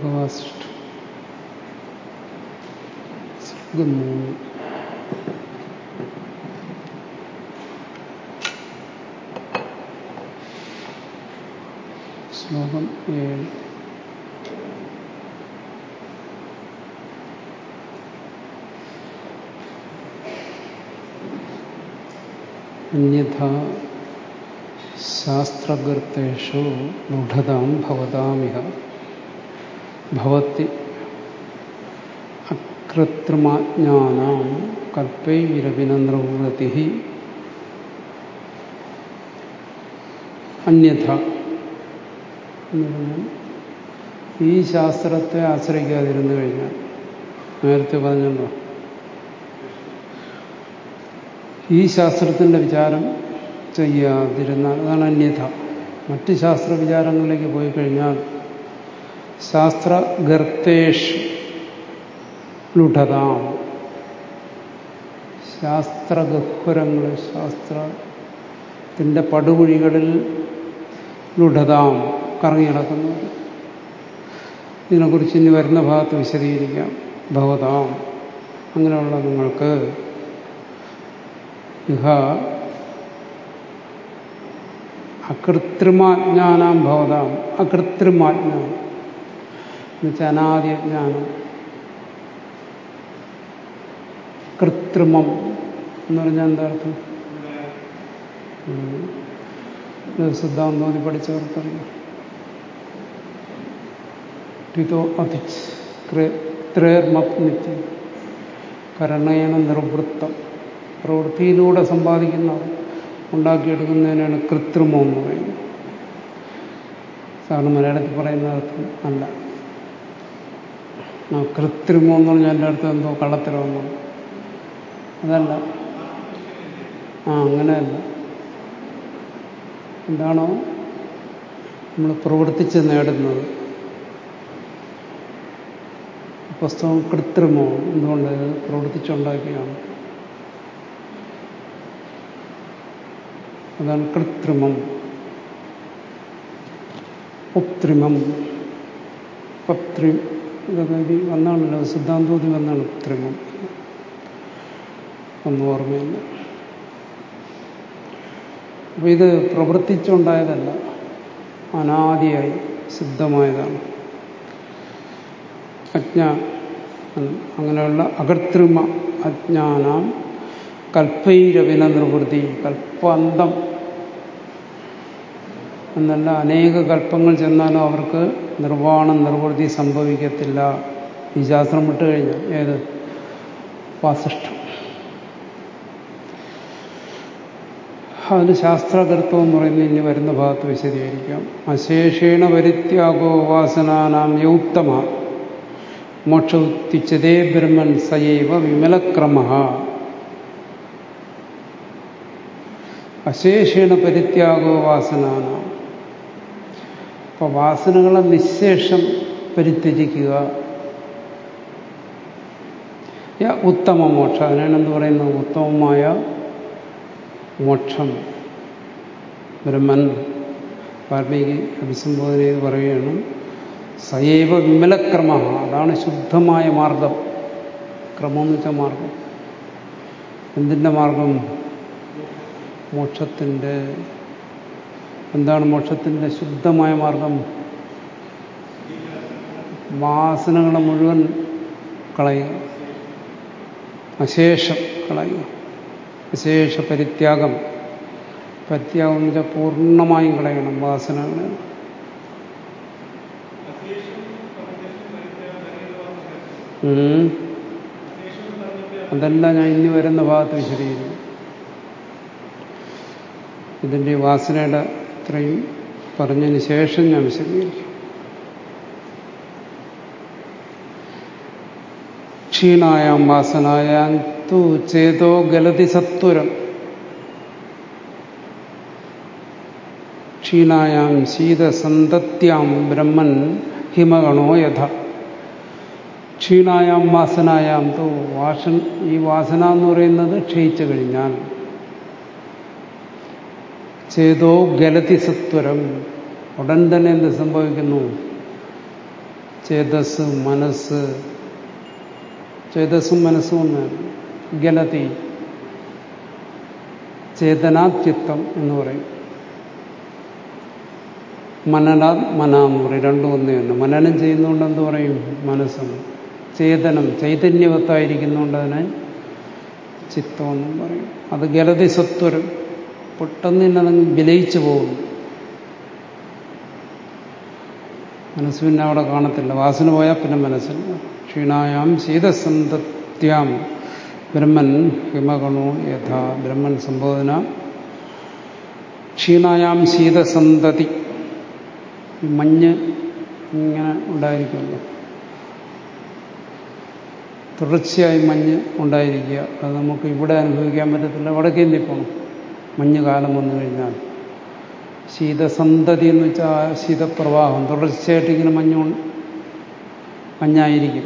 യോഗവാസിഷ്ഠ സർഗം മൂന്ന് ശ്ലോകം ഏഴ് അന്യഥാ ശാസ്ത്രഗർത്തേഷു മൂഢതാം ഭവതാമിഹ ഭവത്തി അകൃത്രിമാജ്ഞാനാം കൽപ്പൈരഭിനന്ദ്രവൃത്തി അന്യഥ. ഈ ശാസ്ത്രത്തെ ആശ്രയിക്കാതിരുന്നു കഴിഞ്ഞാൽ. നേരത്തെ പറഞ്ഞല്ലോ. ഈ ശാസ്ത്രത്തിന്റെ വിചാരം ചെയ്യാതിരുന്നാൽ അതാണ് അന്യഥ. മറ്റ് ശാസ്ത്ര വിചാരങ്ങളിലേക്ക് പോയി കഴിഞ്ഞാൽ ശാസ്ത്ര ഗർത്തേഷ് ലുഠതാം. ശാസ്ത്രഗഹ്വരങ്ങൾ ശാസ്ത്രത്തിന്റെ പടുകുഴികളിൽ ലുഠതാം കറങ്ങി നടക്കുന്നത് ഇതിനെക്കുറിച്ച് ഇനി വരുന്ന ഭാഗത്ത് വിശദീകരിക്കാം. ഭഗവതാം. അങ്ങനെയുള്ള നിങ്ങൾക്ക് ഇഹ അകൃത്രിമാജ്ഞാനാം ഭവതാം. അകൃത്രിമാജ്ഞാനം എന്നുവെച്ചാൽ അനാദ്യജ്ഞാനം കൃത്രിമം എന്ന് പറഞ്ഞാൽ എന്താ അർത്ഥം? തോന്നി പഠിച്ചവർക്കറിയാം ടിതോ അധിച്ച് ത്രേർമപ്നിത്യം കരണേന നിർവൃത്തം. പ്രവൃത്തിയിലൂടെ സമ്പാദിക്കുന്ന ഉണ്ടാക്കിയെടുക്കുന്നതിനാണ് കൃത്രിമം എന്ന് പറയുന്നത്. സാറിന് മലയാളത്തിൽ പറയുന്ന അർത്ഥം അല്ല. കൃത്രിമം എന്ന് പറഞ്ഞാൽ എന്റെ അടുത്ത് എന്തോ കള്ളത്തരമെന്നോ അതല്ല. ആ അങ്ങനെയല്ല. എന്താണോ നമ്മൾ പ്രവർത്തിച്ച് നേടുന്നത്. പുസ്തകം കൃത്രിമോ എന്തുകൊണ്ട് പ്രവർത്തിച്ചുണ്ടാക്കിയാണ്? അതാണ് കൃത്രിമം. ഉത്രിമം പത്രി ഇതൊക്കെ വന്നാണല്ലോ സിദ്ധാന്തോതി വന്നാണ് ഉത്രിമം ഒന്നും ഓർമ്മയില്ല. അപ്പൊ ഇത് പ്രവർത്തിച്ചുണ്ടായതല്ല. അനാദിയായി സിദ്ധമായതാണ്. അജ്ഞ അങ്ങനെയുള്ള അകർത്തൃമ അജ്ഞാനം കൽപ്പൈരവിന നിർവൃതി കൽപ്പാന്തം എന്നല്ല അനേക കൽപ്പങ്ങൾ ചെന്നാലും അവർക്ക് നിർവാണം നിർവൃതി സംഭവിക്കത്തില്ല. ഈ ശാസ്ത്രം വിട്ടു കഴിഞ്ഞാൽ. ഏത്? വാസിഷ്ഠം. അതിന് ശാസ്ത്രകൃത്വം എന്ന് പറയുന്നത് ഇനി വരുന്ന ഭാഗത്ത് വിശദീകരിക്കാം. അശേഷേണ പരിത്യാഗോ വാസനാനാം യൗത്തമ മോക്ഷോത്തിച്ചതേ ബ്രഹ്മൻ സയൈവ വിമലക്രമ. അശേഷേണ പരിത്യാഗോ വാസനാന അപ്പൊ വാസനകളെ നിശേഷം പരിത്യജിക്കുക. ഉത്തമ മോക്ഷം. അതിനാണ് എന്ത് പറയുന്നത്? ഉത്തമമായ മോക്ഷം. ബ്രഹ്മൻ വാൽമീകി അഭിസംബോധന ചെയ്ത് പറയുകയാണ് സയൈവ വിമലക്രമ. അതാണ് ശുദ്ധമായ മാർഗം. ക്രമം എന്ന് വെച്ചാൽ മാർഗം. എന്തിന്റെ മാർഗം? മോക്ഷത്തിന്റെ എന്താണ് മോക്ഷത്തിന്റെ ശുദ്ധമായ മാർഗം? വാസനകളെ മുഴുവൻ കളയുക. അശേഷം കളയുക. അശേഷ പരിത്യാഗം. പരിത്യാഗം എന്ന് വെച്ചാൽ പൂർണമായും കളയണം വാസനകളെ. അതെല്ലാം ഞാൻ ഇനി വരുന്ന ഭാഗത്ത് വിശദീകരിക്കും. ഇതിന്റെ വാസനയുടെ ഇത്രയും പറഞ്ഞതിന് ശേഷം ഞാൻ വിശദീകരിക്കും. ക്ഷീണായാം വാസനായാം തു ചേതോ ഗലതി സത്വരം. ക്ഷീണായാം ശീതസന്തത്യാം ബ്രഹ്മൻ ഹിമഗണോ യഥ. ക്ഷീണായാം വാസനായാം തോ വാസൻ ഈ വാസന എന്ന് പറയുന്നത് ക്ഷയിച്ചു കഴിഞ്ഞാൽ ചേതോ ഗലതി സത്വരം ഉടൻ തന്നെ എന്ത് സംഭവിക്കുന്നു? ചേതസ് മനസ്സ്. ചേതസ്സും മനസ്സും ഒന്ന്. ഗലതി ചേതനാത്യത്വം എന്ന് പറയും. മനന മന എന്ന് പറയും രണ്ടും ഒന്ന് തന്നെ മനനം ചെയ്യുന്നതുകൊണ്ട് എന്ത് പറയും? മനസ്സും. ചേതനം ചൈതന്യവത്തായിരിക്കുന്നതുകൊണ്ട് അതിനെ ചിത്തമെന്നും പറയും. അത് ഗലതി സത്വരം പെട്ടെന്ന് തന്നെ അതങ്ങ് വിലയിച്ചു പോകുന്നു. മനസ്സ് പിന്നെ അവിടെ കാണത്തില്ല. വാസന പോയാൽ പിന്നെ മനസ്സില്ല ക്ഷീണായാം ശീതസന്തത്യാം ബ്രഹ്മൻ ഹിമഗണോ യഥാ ബ്രഹ്മൻ സംബോധന. ക്ഷീണായാം ശീതസന്തതി ഈ മഞ്ഞ് ഇങ്ങനെ ഉണ്ടായിരിക്കുമല്ലോ. തുടർച്ചയായി മഞ്ഞ് ഉണ്ടായിരിക്കുക. അത് നമുക്ക് ഇവിടെ അനുഭവിക്കാൻ പറ്റത്തില്ല. വടക്കേന്ത്യ പോകണം മഞ്ഞ് കാലം വന്നു കഴിഞ്ഞാൽ ശീതസന്തതി എന്ന് വെച്ചാൽ ശീതപ്രവാഹം. തുടർച്ചയായിട്ട് ഇങ്ങനെ മഞ്ഞു മഞ്ഞായിരിക്കും.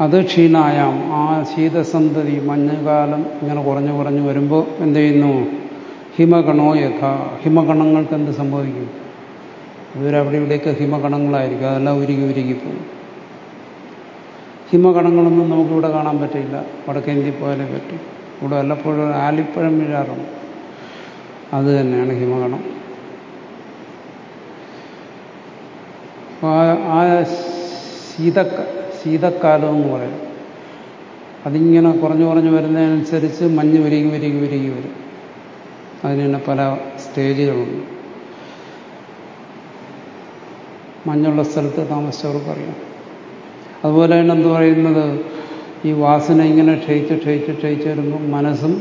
അത് ക്ഷീണായാം. ആ ശീതസന്തതി മഞ്ഞുകാലം ഇങ്ങനെ കുറഞ്ഞു കുറഞ്ഞു വരുമ്പോൾ എന്ത് ചെയ്യുന്നു? ഹിമഗണോ യഥ ഹിമഗണങ്ങൾക്ക് എന്ത് സംഭവിക്കും? ഇവരവിടെ ഇവിടെയൊക്കെ ഹിമഗണങ്ങളായിരിക്കും. അതെല്ലാം ഉരുകി ഉരുകി പോകും. ഹിമഗണങ്ങളൊന്നും നമുക്കിവിടെ കാണാൻ പറ്റില്ല. വടക്കേന്ത്യ പോയാലേ പറ്റും. ഇവിടെ വല്ലപ്പോഴും ആലിപ്പഴം വീഴാറുണ്ട്. അത് തന്നെയാണ് ഹിമഗണം ആ ശീതക്ക ശീതക്കാലം എന്ന് പറയും. അതിങ്ങനെ കുറഞ്ഞു കുറഞ്ഞു വരുന്നതിനനുസരിച്ച് മഞ്ഞ് വിരുകി വിരുകി വിരുകി വരും. അതിന് തന്നെ പല സ്റ്റേജുകളുണ്ട്. മഞ്ഞുള്ള സ്ഥലത്ത് താമസിച്ചവർക്കറിയാം. അതുപോലെ തന്നെ എന്ത് പറയുന്നത്? ഈ വാസന ഇങ്ങനെ ക്ഷയിച്ച് ക്ഷയിച്ച് ക്ഷയിച്ച് വരുമ്പോൾ മനസ്സും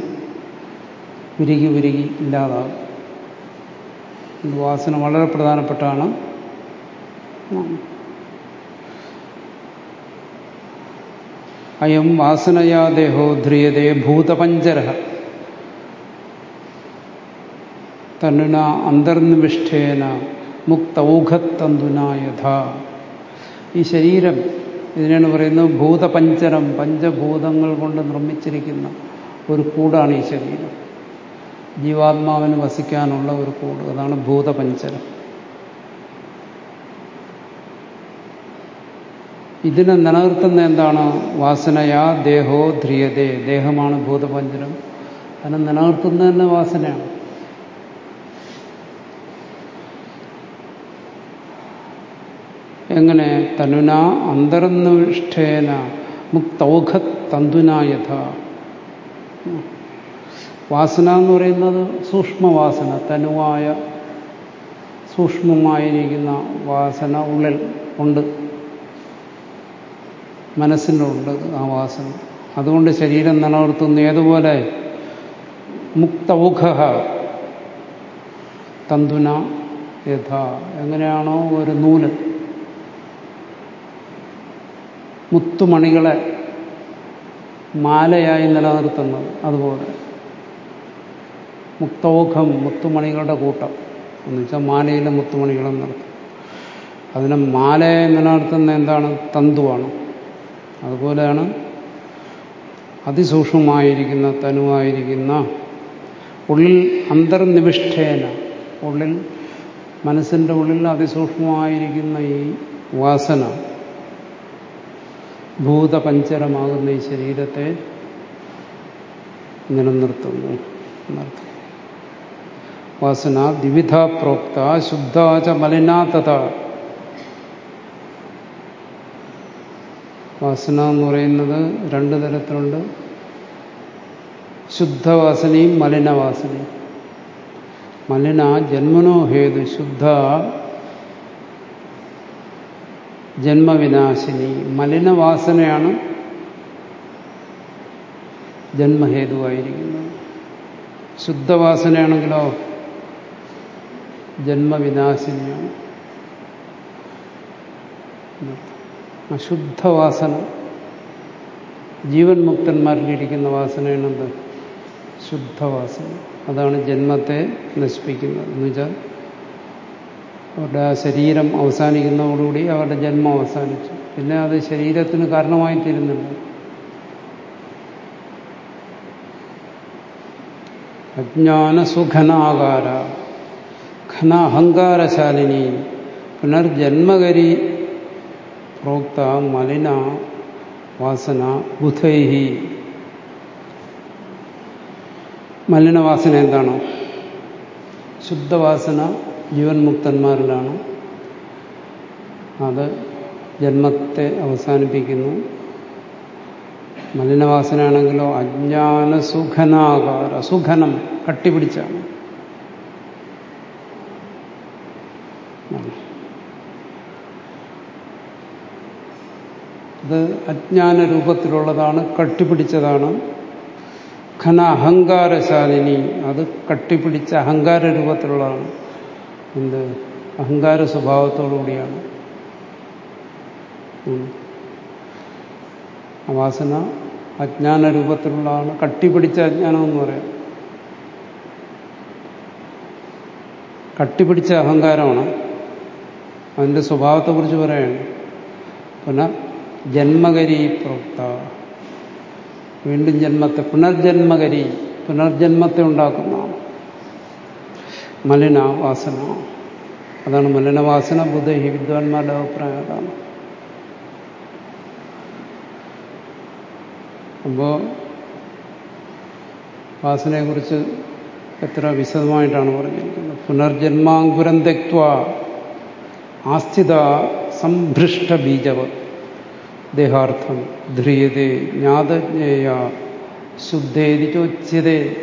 ഉരുകി ഉരുകി ഇല്ലാതാകും വാസന വളരെ പ്രധാനപ്പെട്ടാണ്. അയം വാസനയാ ദേഹോ ധ്രിയതേ ഭൂതപഞ്ചര. തന്നുന അന്തർനിമിഷ്ഠേന മുക്തൗഘത്തന്തുന യഥ. ഈ ശരീരം ഇതിനാണ് പറയുന്നത് ഭൂതപഞ്ചരം പഞ്ചഭൂതങ്ങൾ കൊണ്ട് നിർമ്മിച്ചിരിക്കുന്ന ഒരു കൂടാണ് ഈ ശരീരം. ജീവാത്മാവിന് വസിക്കാനുള്ള ഒരു കൂട്. അതാണ് ഭൂതപഞ്ചരം. ഇതിനെ നിലനിർത്തുന്ന എന്താണ്? വാസനയാ ദേഹോ ധ്രിയതേ. ദേഹമാണ് ഭൂതപഞ്ചരം. അതിനെ നിലനിർത്തുന്ന തന്നെ വാസനയാണ്. എങ്ങനെ തനുന അന്തർനിഷ്ഠേന മുക്തൗഖ തന്തുനായഥ വാസന എന്ന് പറയുന്നത് സൂക്ഷ്മവാസന തനുവായ സൂക്ഷ്മമായിരിക്കുന്ന വാസന ഉള്ളിൽ ഉണ്ട്. മനസ്സിനുണ്ട് ആ വാസന. അതുകൊണ്ട് ശരീരം നിലനിർത്തുന്നു ഏതുപോലെ? മുക്തൗഘ തന്തുന യഥ. എങ്ങനെയാണോ ഒരു നൂൽ മുത്തുമണികളെ മാലയായി നിലനിർത്തുന്നത് അതുപോലെ. മുക്തൗഖം മുത്തുമണികളുടെ കൂട്ടം എന്ന് വെച്ചാൽ മാലയിലെ മുത്തുമണികളും നിർത്തും. അതിനെ മാലയായി നിലനിർത്തുന്ന എന്താണ്? തന്തുവാണ്. അതുപോലെയാണ് അതിസൂക്ഷ്മമായിരിക്കുന്ന തനുവായിരിക്കുന്ന ഉള്ളിൽ അന്തർനിവിഷ്ഠേന ഉള്ളിൽ മനസ്സിന്റെ ഉള്ളിൽ അതിസൂക്ഷ്മമായിരിക്കുന്ന ഈ വാസന ഭൂതപഞ്ചരമാകുന്ന ഈ ശരീരത്തെ നിലനിർത്തുന്നു എന്നർത്ഥം വാസന ദ്വിവിധ പ്രോക്ത ശുദ്ധാച മലിനാത്തത വാസന എന്ന് പറയുന്നത് രണ്ട് തരത്തിലുണ്ട്. ശുദ്ധവാസനയും മലിനവാസനയും. മലിന ജന്മനോ ഹേതു ശുദ്ധ ജന്മവിനാശിനി. മലിനവാസനയാണ് ജന്മഹേതുവായിരിക്കുന്നത്. ശുദ്ധവാസനയാണെങ്കിലോ ജന്മവിനാശിനിയാണ്. അശുദ്ധവാസന. ജീവൻ മുക്തന്മാരിലിരിക്കുന്ന വാസനയാണെന്ത്? ശുദ്ധവാസന. അതാണ് ജന്മത്തെ നശിപ്പിക്കുന്നത്. എന്ന് വെച്ചാൽ അവരുടെ ശരീരം അവസാനിക്കുന്നതോടുകൂടി അവരുടെ ജന്മം അവസാനിച്ചു. പിന്നെ അത് ശരീരത്തിന് കാരണമായി തീരുന്നുണ്ട് അജ്ഞാനസുഖനാകാര ഘന അഹങ്കാരശാലിനി പുനർജന്മകരി പ്രോക്ത മലിന വാസന ബുധൈഹി. മലിനവാസന എന്താണ്? ശുദ്ധവാസന ജീവൻ മുക്തന്മാരിലാണ് അത് ജന്മത്തെ അവസാനിപ്പിക്കുന്നു. മലിനവാസനാണെങ്കിലോ അജ്ഞാന സുഖനാകാര സുഖനം കട്ടിപിടിച്ചാണ്. അത് അജ്ഞാന രൂപത്തിലുള്ളതാണ് കട്ടിപിടിച്ചതാണ്. ഘന അഹങ്കാരശാലിനി അത് കട്ടിപ്പിടിച്ച അഹങ്കാര രൂപത്തിലുള്ളതാണ് എന്ത് അഹങ്കാര സ്വഭാവത്തോടുകൂടിയാണ് വാസന അജ്ഞാന രൂപത്തിലുള്ളതാണ്. കട്ടിപിടിച്ച അജ്ഞാനം എന്ന് പറയാം. കട്ടിപിടിച്ച അഹങ്കാരമാണ്. അതിന്റെ സ്വഭാവത്തെക്കുറിച്ച് പറയാണ്. പുനർ ജന്മകരി പ്രോക്ത. വീണ്ടും ജന്മത്തെ പുനർജന്മകരി പുനർജന്മത്തെ ഉണ്ടാക്കുന്നതാണ്. മലിന വാസന അതാണ് മലിനവാസന ബുദ്ധഹി വിദ്വാൻമാരുടെ അഭിപ്രായം അതാണ്. അപ്പോൾ വാസനയെക്കുറിച്ച് എത്ര വിശദമായിട്ടാണ് പറഞ്ഞിരിക്കുന്നത്? പുനർജന്മാങ്കുരം തെക്വ ആസ്ഥിത സംഭൃഷ്ട ബീജവ. ദേഹാർത്ഥം ധ്രിയതേ ജ്ഞാതജ്ഞേയ. ശുദ്ധേതി ചോച്യതേ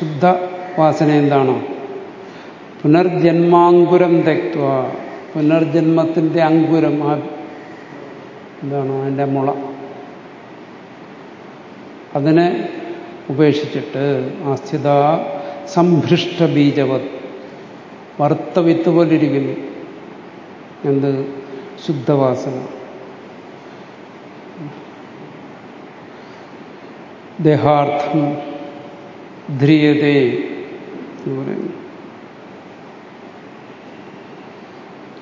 ശുദ്ധ വാസന എന്താണ്? പുനർജന്മാങ്കുരം തെക്വ. പുനർജന്മത്തിന്റെ അങ്കുരം ആ എന്താണ്? അതിന്റെ മുള. അതിനെ ഉപേക്ഷിച്ചിട്ട് ആസ്ഥിത സംഭൃഷ്ട ബീജവത്. വറുത്ത വിത്ത് പോലിരിക്കുന്നു. എന്ത്? ശുദ്ധവാസന. ദേഹാർത്ഥം ധ്രിയതേ എന്ന് പറയുന്നു.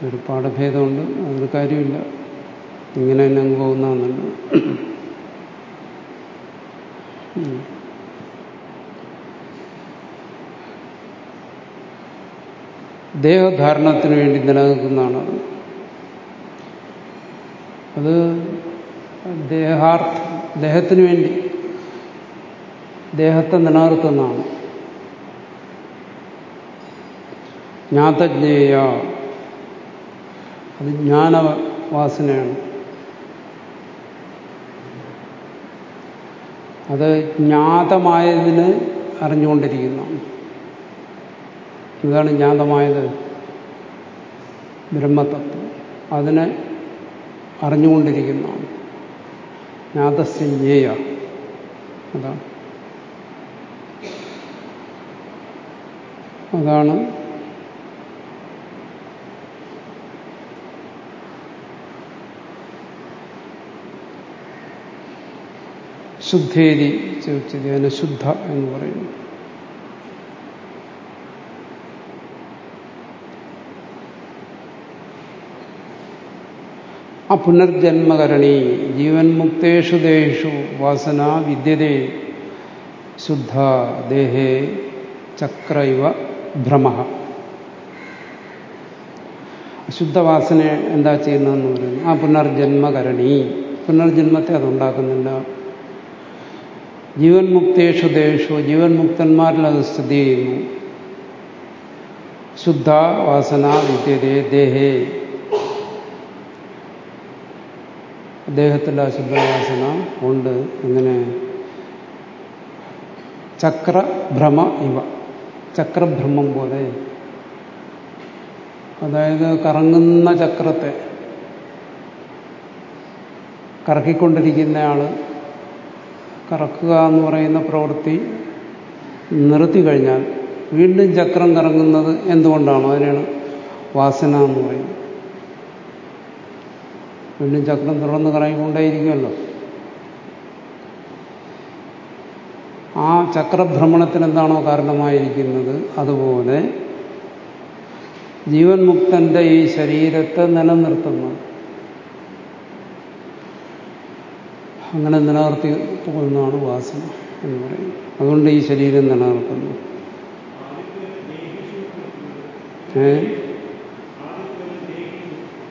ഒരു പാഠഭേദമുണ്ട് അതൊരു കാര്യമില്ല. ഇങ്ങനെ തന്നെ അങ്ങ് പോകുന്നതെന്നല്ല ദേഹധാരണത്തിന് വേണ്ടി നിലനിൽക്കുന്നതാണ് അത് ദേഹാർത്ഥ ദേഹത്തിന് വേണ്ടി. ദേഹത്തെ നിലനിർത്തുന്നതാണ്. ജ്ഞാതജ്ഞേയ. അത് ജ്ഞാനവാസനയാണ്. അത് ജ്ഞാതമായതിന് അറിഞ്ഞുകൊണ്ടിരിക്കുന്നു. ഇതാണ് ജ്ഞാതമായത് ബ്രഹ്മതത്വം. അതിനെ അറിഞ്ഞുകൊണ്ടിരിക്കുന്നു. ജ്ഞാതസ്യേയ അതാണ്. അതാണ് ശുദ്ധേരി ചോദിച്ചത് അതിനെ ശുദ്ധ എന്ന് പറയുന്നു. ആ പുനർജന്മകരണി ജീവൻ മുക്തേഷു ദേഷു വാസന വിദ്യതേ ശുദ്ധ ദേഹേ ചക്ര ഇവ ഭ്രമ. ശുദ്ധവാസന എന്താ ചെയ്യുന്നതെന്ന് പറയുന്നു? ആ പുനർജന്മകരണി. പുനർജന്മത്തെ അതുണ്ടാക്കുന്നില്ല ജീവൻ മുക്തേഷു ദേഷു ജീവൻ മുക്തന്മാരിൽ അത് സ്ഥിതി ചെയ്യുന്നു. ശുദ്ധ വാസന വിദ്യതേ ദേഹേ. അദ്ദേഹത്തിന്റെ അശുദ്ധവാസന ഉണ്ട്. ഇങ്ങനെ ചക്രഭ്രമ ഇവ. ചക്രഭ്രമം പോലെ. അതായത് കറങ്ങുന്ന ചക്രത്തെ കറക്കിക്കൊണ്ടിരിക്കുന്നയാൾ കറക്കുക എന്ന് പറയുന്ന പ്രവൃത്തി നിർത്തി കഴിഞ്ഞാൽ വീണ്ടും ചക്രം കറങ്ങുന്നത് എന്തുകൊണ്ടാണോ? അതിനാണ് വാസന എന്ന് പറയുന്നത്. വീണ്ടും ചക്രം തുടർന്ന് കറങ്ങിക്കൊണ്ടേയിരിക്കുമല്ലോ. ആ ചക്രഭ്രമണത്തിന് എന്താണോ കാരണമായിരിക്കുന്നത്? അതുപോലെ ജീവൻ മുക്തന്റെ ഈ ശരീരത്തെ നിലനിർത്തുന്നു അങ്ങനെ നിലനിർത്തി പോകുന്നതാണ് വാസന എന്ന് പറയുന്നത്. അതുകൊണ്ട് ഈ ശരീരം നിലനിർത്തുന്നു.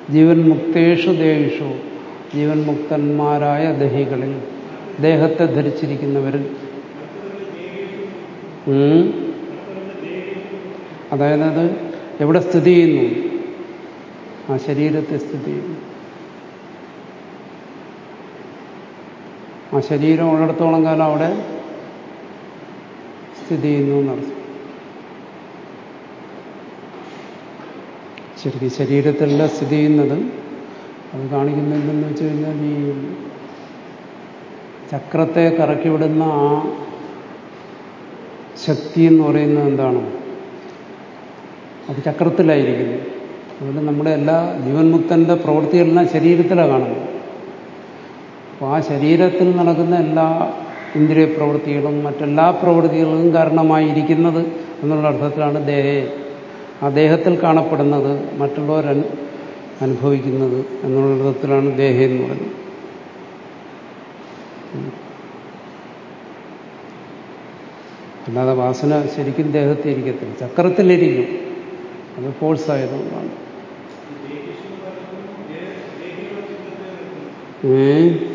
ജീവൻ മുക്തേഷു ദേഹിഷു. ജീവൻ മുക്തന്മാരായ ദഹികളിൽ ദേഹത്തെ ധരിച്ചിരിക്കുന്നവരിൽ. അതായത് അത് എവിടെ സ്ഥിതി ചെയ്യുന്നു? ആ ശരീരത്തെ സ്ഥിതി ചെയ്യുന്നു. ആ ശരീരം ഉള്ളിടത്തോളം കാലം അവിടെ സ്ഥിതി ചെയ്യുന്നു എന്നർത്ഥം ശരിക്കും ശരീരത്തിലല്ല സ്ഥിതി ചെയ്യുന്നത്. അത് കാണിക്കുന്ന എന്തെന്ന് വെച്ച് കഴിഞ്ഞാൽ ഈ ചക്രത്തെ കറക്കിവിടുന്ന ആ ശക്തി എന്ന് പറയുന്നത് എന്താണ്? അത് ചക്രത്തിലായിരിക്കുന്നു. അതുകൊണ്ട് നമ്മുടെ എല്ലാ ജീവൻ മുക്തന്റെ പ്രവൃത്തികളെല്ലാം ശരീരത്തിലാണ് കാണുന്നത്. അപ്പോൾ ആ ശരീരത്തിൽ നടക്കുന്ന എല്ലാ ഇന്ദ്രിയ പ്രവൃത്തികളും മറ്റെല്ലാ പ്രവൃത്തികളും കാരണമായിരിക്കുന്നത് എന്നുള്ള അർത്ഥത്തിലാണ് ദേഹേ ആ ദേഹത്തിൽ കാണപ്പെടുന്നത് മറ്റുള്ളവർ അനു- അനുഭവിക്കുന്നത് എന്നുള്ള അർത്ഥത്തിലാണ് ദേഹ എന്ന് പറയുന്നത്. അല്ലാതെ വാസന ശരിക്കും ദേഹത്തിൽ ഇരിക്കത്തില്ല. ചക്രത്തിലിരിക്കും. അത് ഫോഴ്സ് ആയതുകൊണ്ടാണ്. ഏ.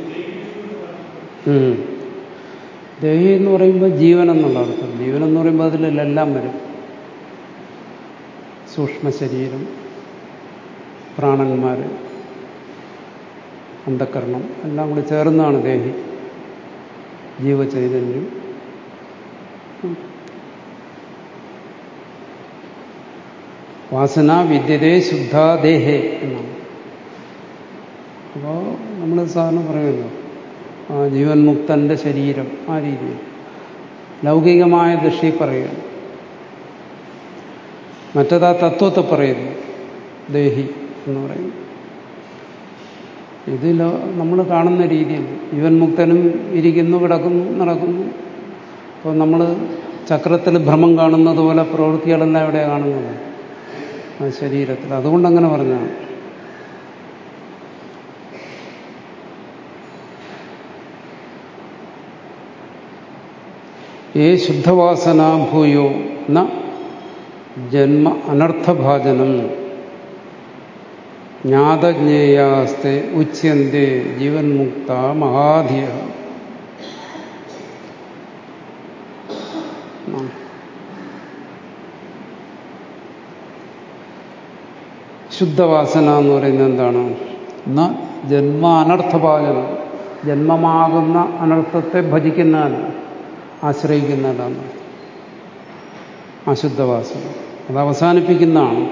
ദേഹി എന്ന് പറയുമ്പോൾ ജീവൻ എന്നുള്ള അർത്ഥം ജീവൻ എന്ന് പറയുമ്പോൾ അതിലെല്ലാം വരും. സൂക്ഷ്മ ശരീരം പ്രാണന്മാർ അന്ധക്കരണം എല്ലാം കൂടി ചേർന്നാണ് ദേഹി ജീവചൈതന്യം. വാസന വിദ്യതേ ശുദ്ധാദേഹേ എന്നാണ്. അപ്പോൾ നമ്മൾ സാധാരണ പറയുമല്ലോ ജീവൻ മുക്തന്റെ ശരീരം ആ രീതിയിൽ. ലൗകികമായ ദൃഷ്ടി പറയുകയാണ് മറ്റതാ തത്വത്തെ പറയുന്നു. ദേഹി എന്ന് പറയുന്നു. ഇതിൽ നമ്മൾ കാണുന്ന രീതിയിൽ ജീവൻ മുക്തനും ഇരിക്കുന്നു കിടക്കുന്നു നടക്കുന്നു. അപ്പോൾ നമ്മൾ ചക്രത്തിൽ ഭ്രമം കാണുന്നത് പോലെ പ്രവൃത്തികളെല്ലാം ഇവിടെ കാണുന്നത് ശരീരത്തിൽ. അതുകൊണ്ടങ്ങനെ പറഞ്ഞാണ് ഏ ശുദ്ധവാസനാഭൂയോ ന ജന്മ അനർത്ഥഭാജനം. ജ്ഞാതജ്ഞേയാസ്തെ ഉച്യന്തെ ജീവൻ മുക്ത മഹാധിയ. ശുദ്ധവാസന എന്ന് പറയുന്നത് എന്താണ്? ന ജന്മ അനർത്ഥഭാജനം. ജന്മമാകുന്ന അനർത്ഥത്തെ ഭജിക്കുന്നതാണ്. ആശ്രയിക്കുന്നതാണ്. അശുദ്ധവാസന അത് അവസാനിപ്പിക്കുന്നതാണ്.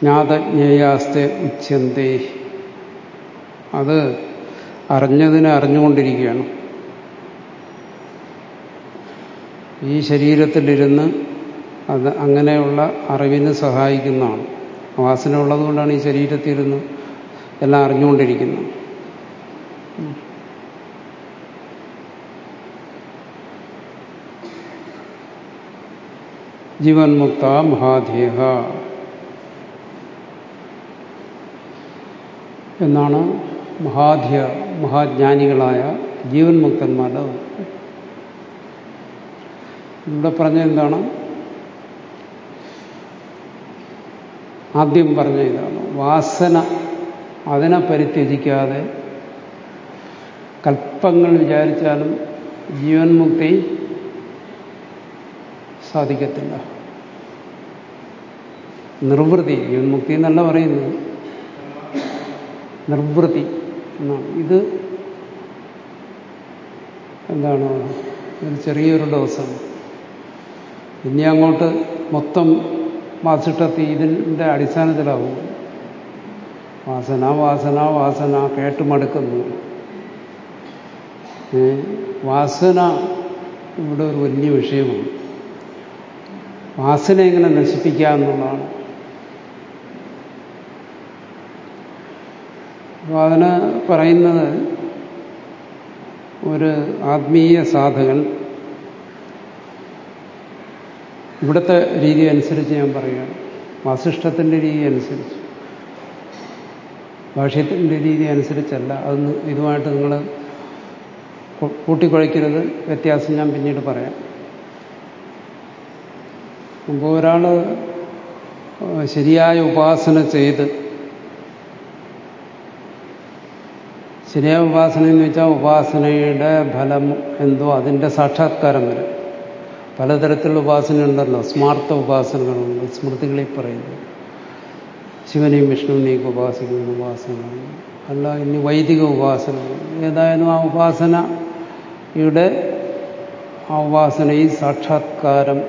ജ്ഞാതജ്ഞേയാസ്തെ ഉച്ചന്തേ അത് അറിഞ്ഞതിനെ അറിഞ്ഞുകൊണ്ടിരിക്കുകയാണ്. ഈ ശരീരത്തിലിരുന്ന് അത് അങ്ങനെയുള്ള അറിവിന് സഹായിക്കുന്നതാണ്. വാസന ഉള്ളതുകൊണ്ടാണ് ഈ ശരീരത്തിരുന്ന് എല്ലാം അറിഞ്ഞുകൊണ്ടിരിക്കുന്നത്. ജീവൻ മുക്ത മഹാധേഹ എന്നാണ് മഹാധ്യ മഹാജ്ഞാനികളായ ജീവൻ മുക്തന്മാരുടെ അഭിപ്രായം. ഇവിടെ പറഞ്ഞ എന്താണ്? ആദ്യം പറഞ്ഞ ഇതാണ്. വാസന അതിനെ പരിത്യജിക്കാതെ കൽപ്പങ്ങൾ വിചാരിച്ചാലും ജീവൻ മുക്തി സാധിക്കത്തില്ല. നിർവൃതി മുക്തി എന്നല്ല പറയുന്നത്. നിർവൃതി എന്നാണ്. ഇത് എന്താണ്? ഒരു ചെറിയൊരു ഡോസാണ് ഇനി അങ്ങോട്ട് മൊത്തം വാസിട്ടത്തി ഇതിന്റെ അടിസ്ഥാനത്തിലാവും. വാസന വാസന വാസന കേട്ടുമടുക്കുന്നു. മടുക്കുന്നു വാസന ഇവിടെ ഒരു വലിയ വിഷയമാണ്. വാസന എങ്ങനെ നശിപ്പിക്കാം എന്നുള്ളതാണ്. അപ്പോൾ അതിന് പറയുന്നത് ഒരു ആത്മീയ സാധകൻ. ഇവിടുത്തെ രീതി അനുസരിച്ച് ഞാൻ പറയുകയാണ്. വാസിഷ്ഠത്തിന്റെ രീതി അനുസരിച്ച്. ഭാഷ്യത്തിന്റെ രീതി അനുസരിച്ചല്ല. അതൊന്ന് ഇതുമായിട്ട് നിങ്ങൾ കൂട്ടിക്കുഴയ്ക്കരുത്. വ്യത്യാസം ഞാൻ പിന്നീട് പറയാം. അപ്പോൾ ഒരാൾ ശരിയായ ഉപാസന ചെയ്ത് ശരിയായ ഉപാസന എന്ന് വെച്ചാൽ ഉപാസനയുടെ ഫലം എന്തോ അതിന്റെ സാക്ഷാത്കാരം വരും. പലതരത്തിലുള്ള ഉപാസന ഉണ്ടല്ലോ. സ്മാർത്ഥ ഉപാസനകളുണ്ട്. സ്മൃതികളിൽ പറയുന്നു ശിവനെയും വിഷ്ണുവിനെയും ഉപാസിക്കുന്ന ഉപാസനകൾ. അല്ല ഇനി വൈദിക ഉപാസന ഏതായാലും ആ ഉപാസനയുടെ ആ ഉപാസനയിൽ സാക്ഷാത്കാരം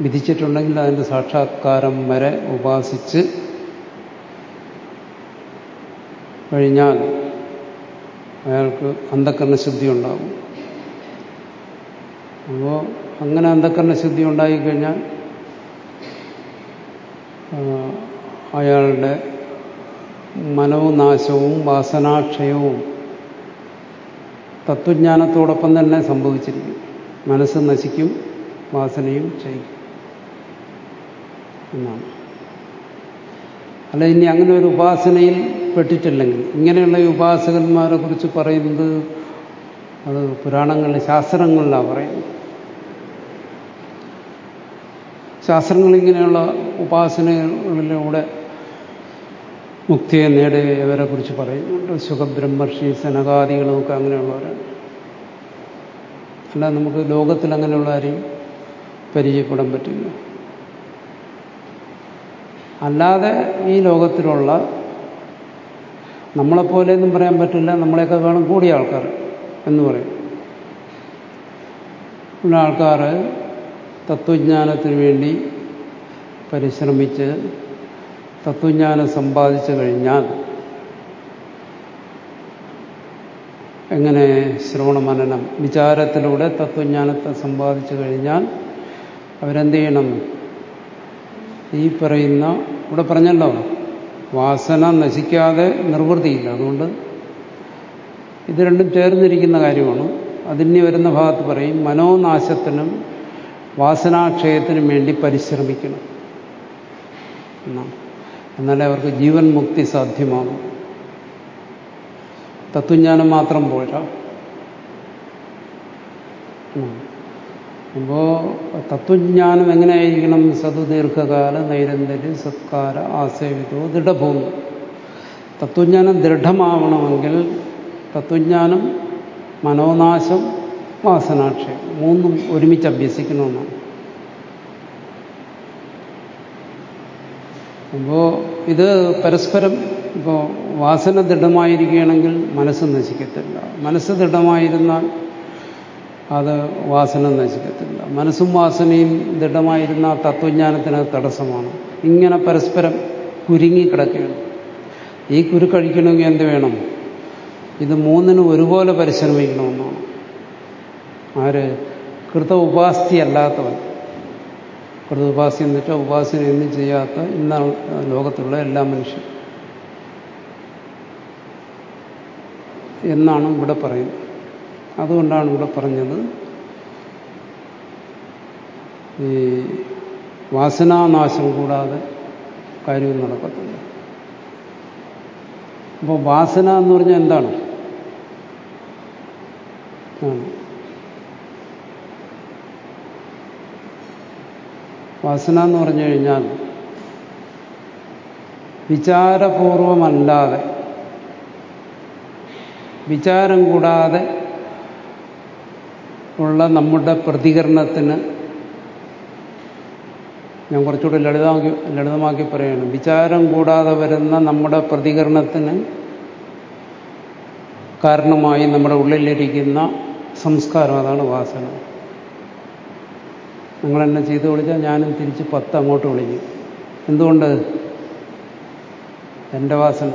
വിധിച്ചിട്ടുണ്ടെങ്കിൽ അതിന്റെ സാക്ഷാത്കാരം വരെ ഉപാസിച്ച് കഴിഞ്ഞാൽ അയാൾക്ക് അന്ധക്കരണശുദ്ധി ഉണ്ടാകും അപ്പോൾ അങ്ങനെ അന്ധക്കരണശുദ്ധി ഉണ്ടായിക്കഴിഞ്ഞാൽ അയാളുടെ മനോനാശവും വാസനാക്ഷയവും തത്വജ്ഞാനത്തോടൊപ്പം തന്നെ സംഭവിച്ചിരിക്കും. മനസ്സ് നശിക്കും വാസനയും ചെയ്യും എന്നാണ്. അല്ല ഇനി അങ്ങനെ ഒരു ഉപാസനയിൽ പെട്ടിട്ടില്ലെങ്കിൽ ഇങ്ങനെയുള്ള ഉപാസകന്മാരെ കുറിച്ച് പറയുന്നത് അത് പുരാണങ്ങളിൽ ശാസ്ത്രങ്ങളിലാണ് പറയുന്നത്. ശാസ്ത്രങ്ങൾ ഇങ്ങനെയുള്ള ഉപാസനകളിലൂടെ മുക്തിയെ നേടിയവരെ കുറിച്ച് പറയുന്നുണ്ട്. സുഖബ്രഹ്മർഷി സനകാദികളുമൊക്കെ അങ്ങനെയുള്ളവരാണ്. അല്ല നമുക്ക് ലോകത്തിൽ അങ്ങനെയുള്ള ആരെയും പരിചയപ്പെടാൻ പറ്റില്ല. അല്ലാതെ ഈ ലോകത്തിലുള്ള നമ്മളെപ്പോലെയൊന്നും പറയാൻ പറ്റില്ല. നമ്മളെയൊക്കെ വേണം കൂടിയ ആൾക്കാർ എന്ന് പറയും. ഉള്ള ആൾക്കാർ തത്വജ്ഞാനത്തിന് വേണ്ടി പരിശ്രമിച്ച് തത്വജ്ഞാനം സമ്പാദിച്ചു കഴിഞ്ഞാൽ എങ്ങനെ ശ്രവണമനനം വിചാരത്തിലൂടെ തത്വജ്ഞാനത്തെ സമ്പാദിച്ചു കഴിഞ്ഞാൽ അവരെന്ത് ചെയ്യണം? ഈ പറയുന്ന ഇവിടെ പറഞ്ഞല്ലോ വാസന നശിക്കാതെ നിർവൃത്തിയില്ല. അതുകൊണ്ട് ഇത് രണ്ടും ചേർന്നിരിക്കുന്ന കാര്യമാണ്. അതിന് വരുന്ന ഭാഗത്ത് പറയും മനോനാശത്തിനും വാസനാക്ഷയത്തിനും വേണ്ടി പരിശ്രമിക്കണം. എന്നാണ്. എന്നാലേ അവർക്ക് ജീവൻ മുക്തി സാധ്യമാകും. തത്വജ്ഞാനം മാത്രം പോരാ. അപ്പോ തത്വജ്ഞാനം എങ്ങനെയായിരിക്കണം? സതു ദീർഘകാല നൈരന്തര്യ സത്കാര ആസേവിതോ ദൃഢഭൂമി. തത്വജ്ഞാനം ദൃഢമാവണമെങ്കിൽ തത്വജ്ഞാനം മനോനാശം വാസനാക്ഷയം മൂന്നും ഒരുമിച്ച് അഭ്യസിക്കണമെന്നാണ്. അപ്പോൾ ഇത് പരസ്പരം ഇപ്പോൾ വാസന ദൃഢമായിരിക്കുകയാണെങ്കിൽ മനസ്സ് നശിക്കത്തില്ല. മനസ്സ് ദൃഢമായിരുന്നാൽ അത് വാസന നശിക്കത്തില്ല. മനസ്സും വാസനയും ദൃഢമായിരുന്ന തത്വജ്ഞാനത്തിന് തടസ്സമാണ്. ഇങ്ങനെ പരസ്പരം കുരുങ്ങിക്കിടക്കുകയാണ് ഈ കുരു കഴിക്കണമെങ്കിൽ എന്ത് വേണം? ഇത് മൂന്നിനും ഒരുപോലെ പരിശ്രമിക്കണമെന്നാണ്. ആര്? കൃത ഉപാസ്തി അല്ലാത്തവൻ. കൃത ഉപാസ്തി എന്ന് വെച്ചാൽ ഉപാസന ഒന്നും ചെയ്യാത്ത ഇന്ന ലോകത്തുള്ള എല്ലാ മനുഷ്യരും. എന്നാണ് ഇവിടെ പറയുന്നത്. അതുകൊണ്ടാണ് ഇവിടെ പറഞ്ഞത്. ഈ വാസനാനാശം കൂടാതെ കാര്യവും നടക്കത്തില്ല. അപ്പോൾ വാസന എന്ന് പറഞ്ഞാൽ എന്താണ്? വാസന എന്ന് പറഞ്ഞു കഴിഞ്ഞാൽ വിചാരപൂർവമല്ലാതെ വിചാരം കൂടാതെ ഉള്ള നമ്മുടെ പ്രതികരണത്തിന് ഞാൻ കുറച്ചുകൂടി ലളിതമാക്കി ലളിതമാക്കി പറയുകയാണ് വിചാരം കൂടാതെ വരുന്ന നമ്മുടെ പ്രതികരണത്തിന് കാരണമായി നമ്മുടെ ഉള്ളിലിരിക്കുന്ന സംസ്കാരം അതാണ് വാസന. നിങ്ങൾ എന്നെ ചെയ്ത് വിളിച്ചാൽ ഞാനും തിരിച്ച് പത്ത് അങ്ങോട്ട് വിളിക്കും. എന്തുകൊണ്ട്? എന്റെ വാസന.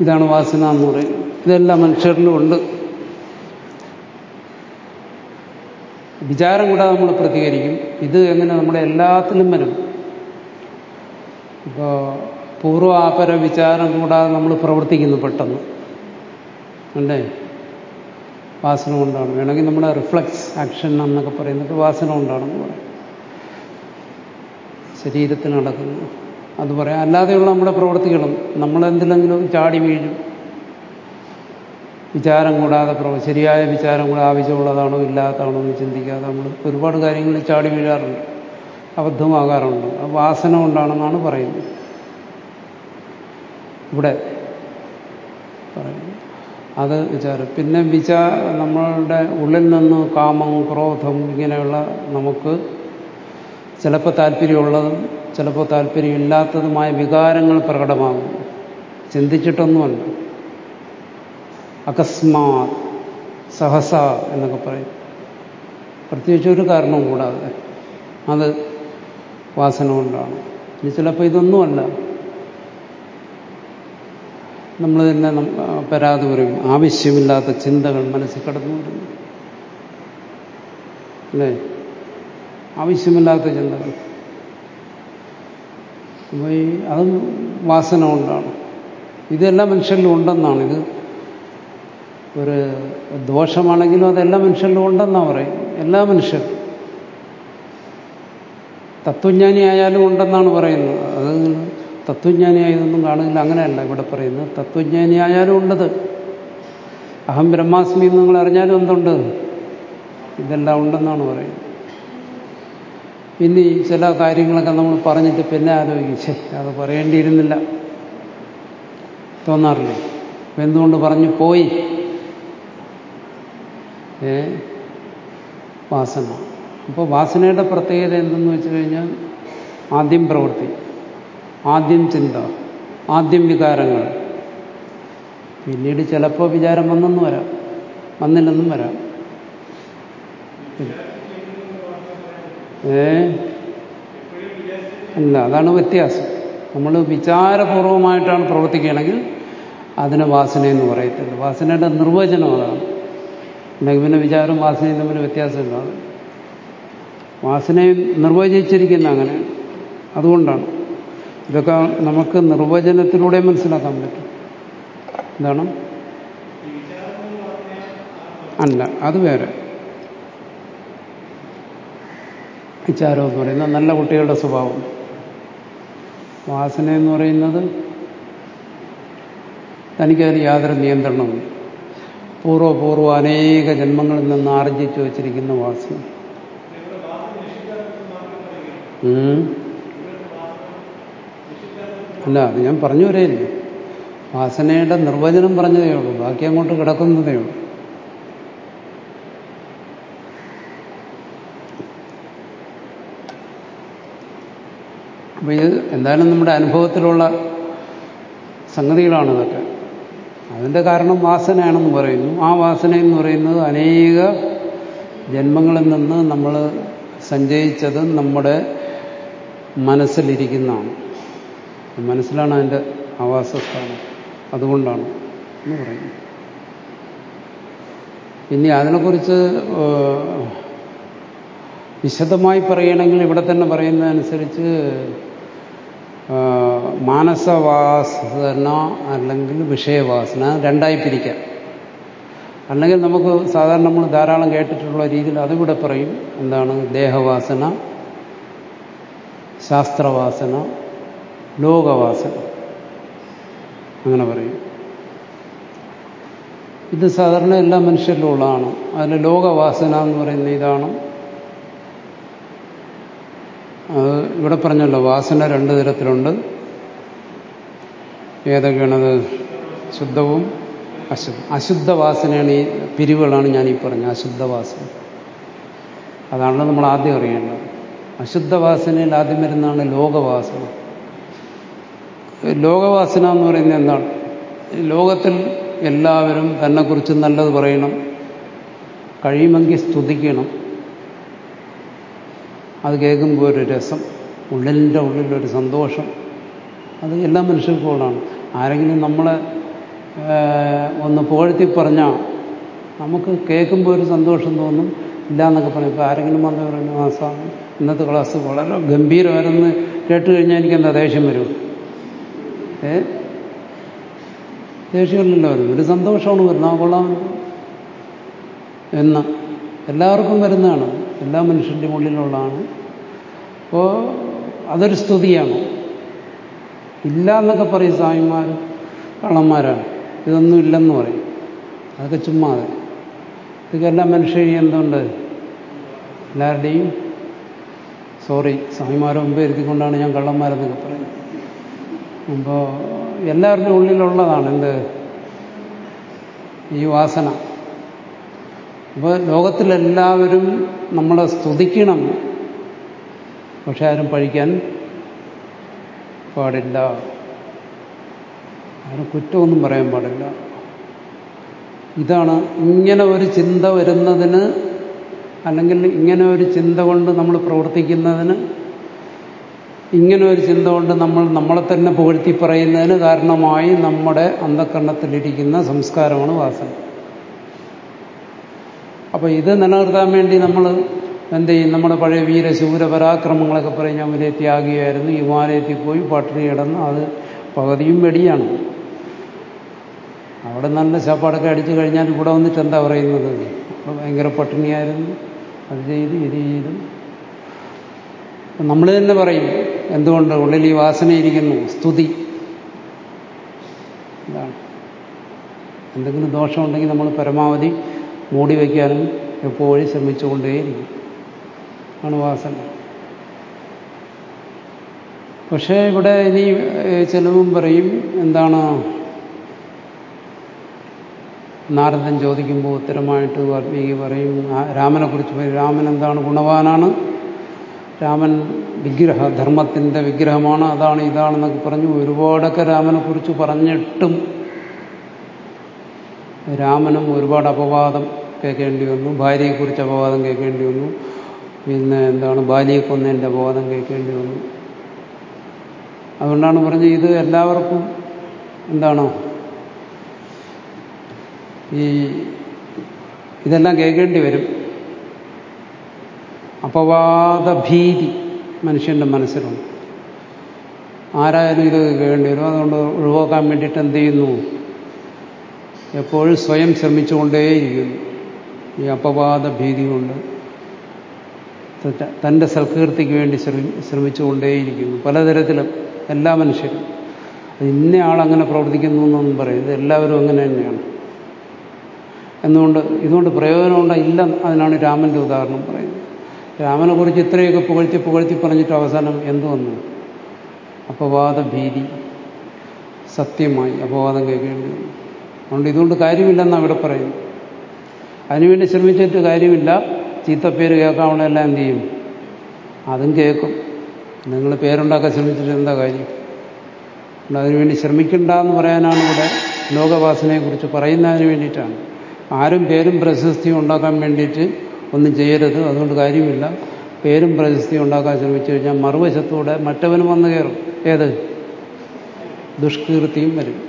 ഇതാണ് വാസന എന്ന് പറയുന്നത് ഇതെല്ലാം മനുഷ്യരിലും ഉണ്ട്. വിചാരം കൂടാതെ നമ്മൾ പ്രതികരിക്കും. ഇത് എങ്ങനെ നമ്മുടെ എല്ലാത്തിലും വരും? ഇപ്പോൾ പൂർവാപര വിചാരം കൂടാതെ നമ്മൾ പ്രവർത്തിക്കുന്നു പെട്ടെന്ന്. അല്ലേ? വാസന കൊണ്ടാണ്. വേണമെങ്കിൽ നമ്മുടെ റിഫ്ലക്സ് ആക്ഷൻ എന്നൊക്കെ പറയുന്നത് വാസന കൊണ്ടാണെന്ന് പറയാം. ശരീരത്തിന് നടക്കുന്നു. അത് പറയാം. അല്ലാതെയുള്ള നമ്മുടെ പ്രവൃത്തികളും നമ്മൾ എന്തിലെങ്കിലും ചാടി വീഴും. വിചാരം കൂടാതെ ശരിയായ വിചാരം കൂടെ ആവശ്യമുള്ളതാണോ ഇല്ലാത്തതാണോ എന്ന് ചിന്തിക്കാതെ നമ്മൾ ഒരുപാട് കാര്യങ്ങളിൽ ചാടി വീഴാറുണ്ട്. അബദ്ധമാകാറുണ്ട്. വാസന കൊണ്ടാണെന്നാണ് പറയുന്നത്. ഇവിടെ അത് വിചാരം. പിന്നെ വിചാ നമ്മളുടെ ഉള്ളിൽ നിന്ന് കാമം ക്രോധം ഇങ്ങനെയുള്ള നമുക്ക് ചിലപ്പോൾ താല്പര്യമുള്ളതും ചിലപ്പോൾ താല്പര്യമില്ലാത്തതുമായ വികാരങ്ങൾ പ്രകടമാകും ചിന്തിച്ചിട്ടൊന്നുമല്ല. അകസ്മാ സഹസ എന്നൊക്കെ പറയും. പ്രത്യേകിച്ച് ഒരു കാരണവും കൂടാതെ. അത് വാസന കൊണ്ടാണ്. ഇനി ചിലപ്പോൾ ഇതൊന്നുമല്ല. നമ്മൾ തന്നെ പരാതി പറയും. ആവശ്യമില്ലാത്ത ചിന്തകൾ മനസ്സിൽ കടന്നു വരുന്നു. അല്ലേ? ആവശ്യമില്ലാത്ത ചിന്തകൾ. അപ്പോൾ ഈ അത് വാസന കൊണ്ടാണ്. ഇതെല്ലാം മനുഷ്യരിലും ഉണ്ടെന്നാണ്. ഇത് ഒരു ദോഷമാണെങ്കിലും അതെല്ലാം മനുഷ്യരിലും ഉണ്ടെന്നാണ് പറയും എല്ലാ മനുഷ്യരും. തത്വജ്ഞാനി ആയാലും ഉണ്ടെന്നാണ് പറയുന്നത്. അത് തത്വജ്ഞാനിയായതൊന്നും കാണില്ല അങ്ങനെയല്ല ഇവിടെ പറയുന്നത്. തത്വജ്ഞാനി ആയാലും ഉണ്ടത് അഹം ബ്രഹ്മാസ്മി എന്ന് നിങ്ങൾ അറിഞ്ഞാലും എന്തുണ്ട്? ഇതെല്ലാം ഉണ്ടെന്നാണ് പറയുന്നത്. ഇനി ചില കാര്യങ്ങളൊക്കെ നമ്മൾ പറഞ്ഞിട്ട് പിന്നെ ആലോചിച്ചേ അത് പറയേണ്ടിയിരുന്നില്ല. തോന്നാറില്ലേ? അപ്പം എന്തുകൊണ്ട് പറഞ്ഞു പോയി? ഏ? വാസന. അപ്പോൾ വാസനയുടെ പ്രത്യേകത എന്തെന്ന് വെച്ച് കഴിഞ്ഞാൽ ആദ്യം പ്രവൃത്തി ആദ്യം ചിന്ത ആദ്യം വികാരങ്ങൾ. പിന്നീട് ചിലപ്പോൾ വിചാരം വന്നെന്ന് വരാം. വന്നില്ലെന്നും വരാം. ഏ? അല്ല അതാണ് വ്യത്യാസം. നമ്മൾ വിചാരപൂർവമായിട്ടാണ് പ്രവർത്തിക്കുകയാണെങ്കിൽ അതിന് വാസന എന്ന് പറയത്തില്ല. വാസനയുടെ നിർവചനം അതാണ്. അല്ലെങ്കിൽ പിന്നെ വിചാരം വാസനയും തമ്മിൽ വ്യത്യാസമില്ല വാസനയെ നിർവചിച്ചിരിക്കുന്ന അങ്ങനെ. അതുകൊണ്ടാണ്. ഇതൊക്കെ നമുക്ക് നിർവചനത്തിലൂടെ മനസ്സിലാക്കാൻ പറ്റും. എന്താണ്? അല്ല അത് വേറെ. വിചാരം എന്ന് പറയുന്നത് നല്ല കുട്ടികളുടെ സ്വഭാവം. വാസന എന്ന് പറയുന്നത് തനിക്കതിന് യാതൊരു നിയന്ത്രണവും പൂർവപൂർവം അനേക ജന്മങ്ങളിൽ നിന്ന് ആർജിച്ചു വച്ചിരിക്കുന്ന വാസന. അല്ല അത് ഞാൻ പറഞ്ഞു വരെയില്ല. വാസനയുടെ നിർവചനം പറഞ്ഞതേ ഉള്ളൂ. ബാക്കി അങ്ങോട്ട് കിടക്കുന്നതേ ഉള്ളൂ. അപ്പൊ ഇത് എന്തായാലും നമ്മുടെ അനുഭവത്തിലുള്ള സംഗതികളാണ് ഇതൊക്കെ. അതിന്റെ കാരണം വാസനയാണെന്ന് പറയുന്നു. ആ വാസന എന്ന് പറയുന്നത് അനേക ജന്മങ്ങളിൽ നിന്ന് നമ്മൾ സഞ്ചയിച്ചത് നമ്മുടെ മനസ്സിലിരിക്കുന്നതാണ്. മനസ്സിലാണ് അതിന്റെ ആവാസസ്ഥാനം. അതുകൊണ്ടാണ് എന്ന് പറയുന്നു. ഇനി അതിനെക്കുറിച്ച് വിശദമായി പറയുകയാണെങ്കിൽ ഇവിടെ തന്നെ പറയുന്നതനുസരിച്ച് മാനസവാസന അല്ലെങ്കിൽ വിഷയവാസന രണ്ടായി പിരിക്കാം. അല്ലെങ്കിൽ നമുക്ക് സാധാരണ നമ്മൾ ധാരാളം കേട്ടിട്ടുള്ള രീതിയിൽ അതിവിടെ പറയും. എന്താണ്? ദേഹവാസന ശാസ്ത്രവാസന ലോകവാസന. അങ്ങനെ പറയും. ഇത് സാധാരണ എല്ലാ മനുഷ്യരിലും ഉള്ളതാണ്. അതിൽ ലോകവാസന എന്ന് പറയുന്ന ഇതാണ്. അത് ഇവിടെ പറഞ്ഞല്ലോ വാസന രണ്ട് തരത്തിലുണ്ട്. ഏതൊക്കെയാണത്? ശുദ്ധവും അശുദ്ധ അശുദ്ധ വാസനയാണ് ഈ പിരിവുകളാണ് ഞാൻ ഈ പറഞ്ഞത് അശുദ്ധ വാസന അതാണല്ലോ നമ്മൾ ആദ്യം അറിയേണ്ടത്. അശുദ്ധ വാസനയിൽ ആദ്യം വരുന്നതാണ് ലോകവാസന. ലോകവാസന എന്ന് പറയുന്നത് എന്താണ്? ലോകത്തിൽ എല്ലാവരും തന്നെക്കുറിച്ച് നല്ലത് പറയണം കഴിയുമെങ്കിൽ സ്തുതിക്കണം അത് കേൾക്കുമ്പോൾ ഒരു രസം ഉള്ളിന്റെ ഉള്ളിലൊരു സന്തോഷം. അത് എല്ലാ മനുഷ്യർക്കും ഉള്ളതാണ് ആരെങ്കിലും നമ്മളെ ഒന്ന് പുകഴ്ത്തി പറഞ്ഞാൽ നമുക്ക് കേൾക്കുമ്പോൾ ഒരു സന്തോഷം തോന്നും. ഇല്ല എന്നൊക്കെ പറയും. ഇപ്പോൾ ആരെങ്കിലും വന്ന് പറയുന്നു മാസം ഇന്നത്തെ ക്ലാസ് വളരെ ഗംഭീരമായിരുന്നു. കേട്ട് കഴിഞ്ഞാൽ എനിക്ക് എന്താ ദേഷ്യം വരും. ഏ? ദേഷ്യമല്ലല്ലോ വരും. ഒരു സന്തോഷമാണ് വരുന്നത്. ആ കൊള്ളാം. എന്ന് എല്ലാവർക്കും വരുന്നതാണ്. എല്ലാ മനുഷ്യന്റെ ഉള്ളിലുള്ളതാണ്. അപ്പോൾ അതൊരു സ്തുതിയാണ്. ഇല്ല എന്നൊക്കെ പറയും സ്വാമിമാർ കള്ളന്മാരാണ്. ഇതൊന്നും ഇല്ലെന്ന് പറയും. അതൊക്കെ ചുമ്മാ ഇതൊക്കെ എല്ലാ മനുഷ്യരും എന്തുണ്ട്? എല്ലാവരുടെയും സോറി സ്വാമിമാരെ മുമ്പ് ഇരുത്തിക്കൊണ്ടാണ് ഞാൻ കള്ളന്മാരെന്നൊക്കെ പറയുന്നത്. അപ്പോൾ എല്ലാവരുടെയും ഉള്ളിലുള്ളതാണ് എന്ത്? ഈ വാസന. അപ്പോൾ ലോകത്തിലെല്ലാവരും നമ്മളെ സ്തുതിക്കണം. പക്ഷെ ആരും പഴിക്കാൻ പാടില്ല. ആരും കുറ്റമൊന്നും പറയാൻ പാടില്ല. ഇതാണ് ഇങ്ങനെ ഒരു ചിന്ത വരുന്നതിന് അല്ലെങ്കിൽ ഇങ്ങനെ ഒരു ചിന്ത കൊണ്ട് നമ്മൾ പ്രവർത്തിക്കുന്നതിന് ഇങ്ങനെ ഒരു ചിന്ത കൊണ്ട് നമ്മൾ നമ്മളെ തന്നെ പുകഴ്ത്തി പറയുന്നതിന് കാരണമായി നമ്മുടെ അന്ധക്കരണത്തിലിരിക്കുന്ന സംസ്കാരമാണ് വാസന. അപ്പൊ ഇത് നിലനിർത്താൻ വേണ്ടി നമ്മൾ എന്ത് ചെയ്യും? നമ്മുടെ പഴയ വീരശൂര പരാക്രമങ്ങളൊക്കെ പറയും ഞാൻ വലിയ ത്യാഗിയായിരുന്നു ഹിമാലയത്തിൽ പോയി പട്ടിണി കിടന്ന് അത് പകുതിയും വെടിയാണ്. അവിടെ നല്ല ചാപ്പാടൊക്കെ അടിച്ചു കഴിഞ്ഞാൽ ഇവിടെ വന്നിട്ട് എന്താ പറയുന്നത്? ഭയങ്കര പട്ടിണിയായിരുന്നു. അത് ചെയ്ത് ഇത് ചെയ്തു. നമ്മൾ തന്നെ പറയും എന്തുകൊണ്ട് ഉള്ളിൽ ഈ വാസനയിരിക്കുന്നു സ്തുതി. ഇതാണ്. എന്തെങ്കിലും ദോഷമുണ്ടെങ്കിൽ നമ്മൾ പരമാവധി മൂടി വയ്ക്കാനും എപ്പോഴും ശ്രമിച്ചുകൊണ്ടേയിരിക്കും. ആണ് വാസന പക്ഷേ ഇവിടെ ഇനി ചിലവും പറയും എന്താണ്? നാരദൻ ചോദിക്കുമ്പോൾ ഉത്തരമായിട്ട് വാൽമീകി പറയും രാമനെ കുറിച്ച് പറയും രാമൻ എന്താണ് ഗുണവാനാണ്? രാമൻ വിഗ്രഹ ധർമ്മത്തിന്റെ വിഗ്രഹമാണ് അതാണ് ഇതാണെന്നൊക്കെ പറഞ്ഞു. ഒരുപാടൊക്കെ രാമനെ കുറിച്ച് പറഞ്ഞിട്ടും രാമനും ഒരുപാട് അപവാദം കേൾക്കേണ്ടി വന്നു ഭാര്യയെക്കുറിച്ച് അപവാദം കേൾക്കേണ്ടി വന്നു. പിന്നെ എന്താണ് ബാലിയെ കൊന്നതിന്റെ ബോധം കേൾക്കേണ്ടി വന്നു. അതുകൊണ്ടാണ് പറഞ്ഞത് ഇത് എല്ലാവർക്കും എന്താണോ ഈ ഇതെല്ലാം കേൾക്കേണ്ടി വരും. അപവാദഭീതി മനുഷ്യന്റെ മനസ്സിലുണ്ട്. ആരായാലും ഇത് കേൾക്കേണ്ടി വരും. അതുകൊണ്ട് ഒഴിവാക്കാൻ വേണ്ടിയിട്ട് എന്ത് ചെയ്യുന്നു? എപ്പോഴും സ്വയം ശ്രമിച്ചുകൊണ്ടേയിരിക്കുന്നു. ഈ അപവാദ ഭീതി കൊണ്ട് തന്റെ സൽകീർത്തിക്ക് വേണ്ടി ശ്രമിച്ചുകൊണ്ടേയിരിക്കുന്നു. പലതരത്തിലും എല്ലാ മനുഷ്യരും. ഇന്ന ആളങ്ങനെ പ്രവർത്തിക്കുന്നു എന്നൊന്നും പറയുന്നത് എല്ലാവരും അങ്ങനെ തന്നെയാണ്. എന്നുകൊണ്ട് ഇതുകൊണ്ട് പ്രയോജനമുണ്ടോ? ഇല്ല. അതിനാണ് രാമന്റെ ഉദാഹരണം പറയുന്നത്. രാമനെ കുറിച്ച് ഇത്രയൊക്കെ പുകഴ്ത്തി പുകഴ്ത്തി പറഞ്ഞിട്ട് അവസാനം എന്തു വന്നു അപവാദ ഭീതി. സത്യമായി അപവാദം കേൾക്കേണ്ടി വന്നു. അതുകൊണ്ട് ഇതുകൊണ്ട് കാര്യമില്ലെന്നാണ് ഇവിടെ പറയുന്നത്. അതിനുവേണ്ടി ശ്രമിച്ചിട്ട് കാര്യമില്ല. ചീത്തപ്പേര് കേൾക്കാവണെല്ലാം എന്ത് ചെയ്യും? അതും കേൾക്കും. നിങ്ങൾ പേരുണ്ടാക്കാൻ ശ്രമിച്ചിട്ട് എന്താ കാര്യം? അതിനുവേണ്ടി ശ്രമിക്കണ്ട എന്ന് പറയാനാണ് ഇവിടെ ലോകവാസനയെക്കുറിച്ച് പറയുന്നതിന് വേണ്ടിയിട്ടാണ്. ആരും പേരും പ്രശസ്തിയും ഉണ്ടാക്കാൻ വേണ്ടിയിട്ട് ഒന്നും ചെയ്യരുത്. അതുകൊണ്ട് കാര്യമില്ല. പേരും പ്രശസ്തിയും ഉണ്ടാക്കാൻ ശ്രമിച്ചു കഴിഞ്ഞാൽ മറുവശത്തൂടെ മറ്റവനും വന്ന് കയറും. ഏത്? ദുഷ്കീർത്തിയും വരും.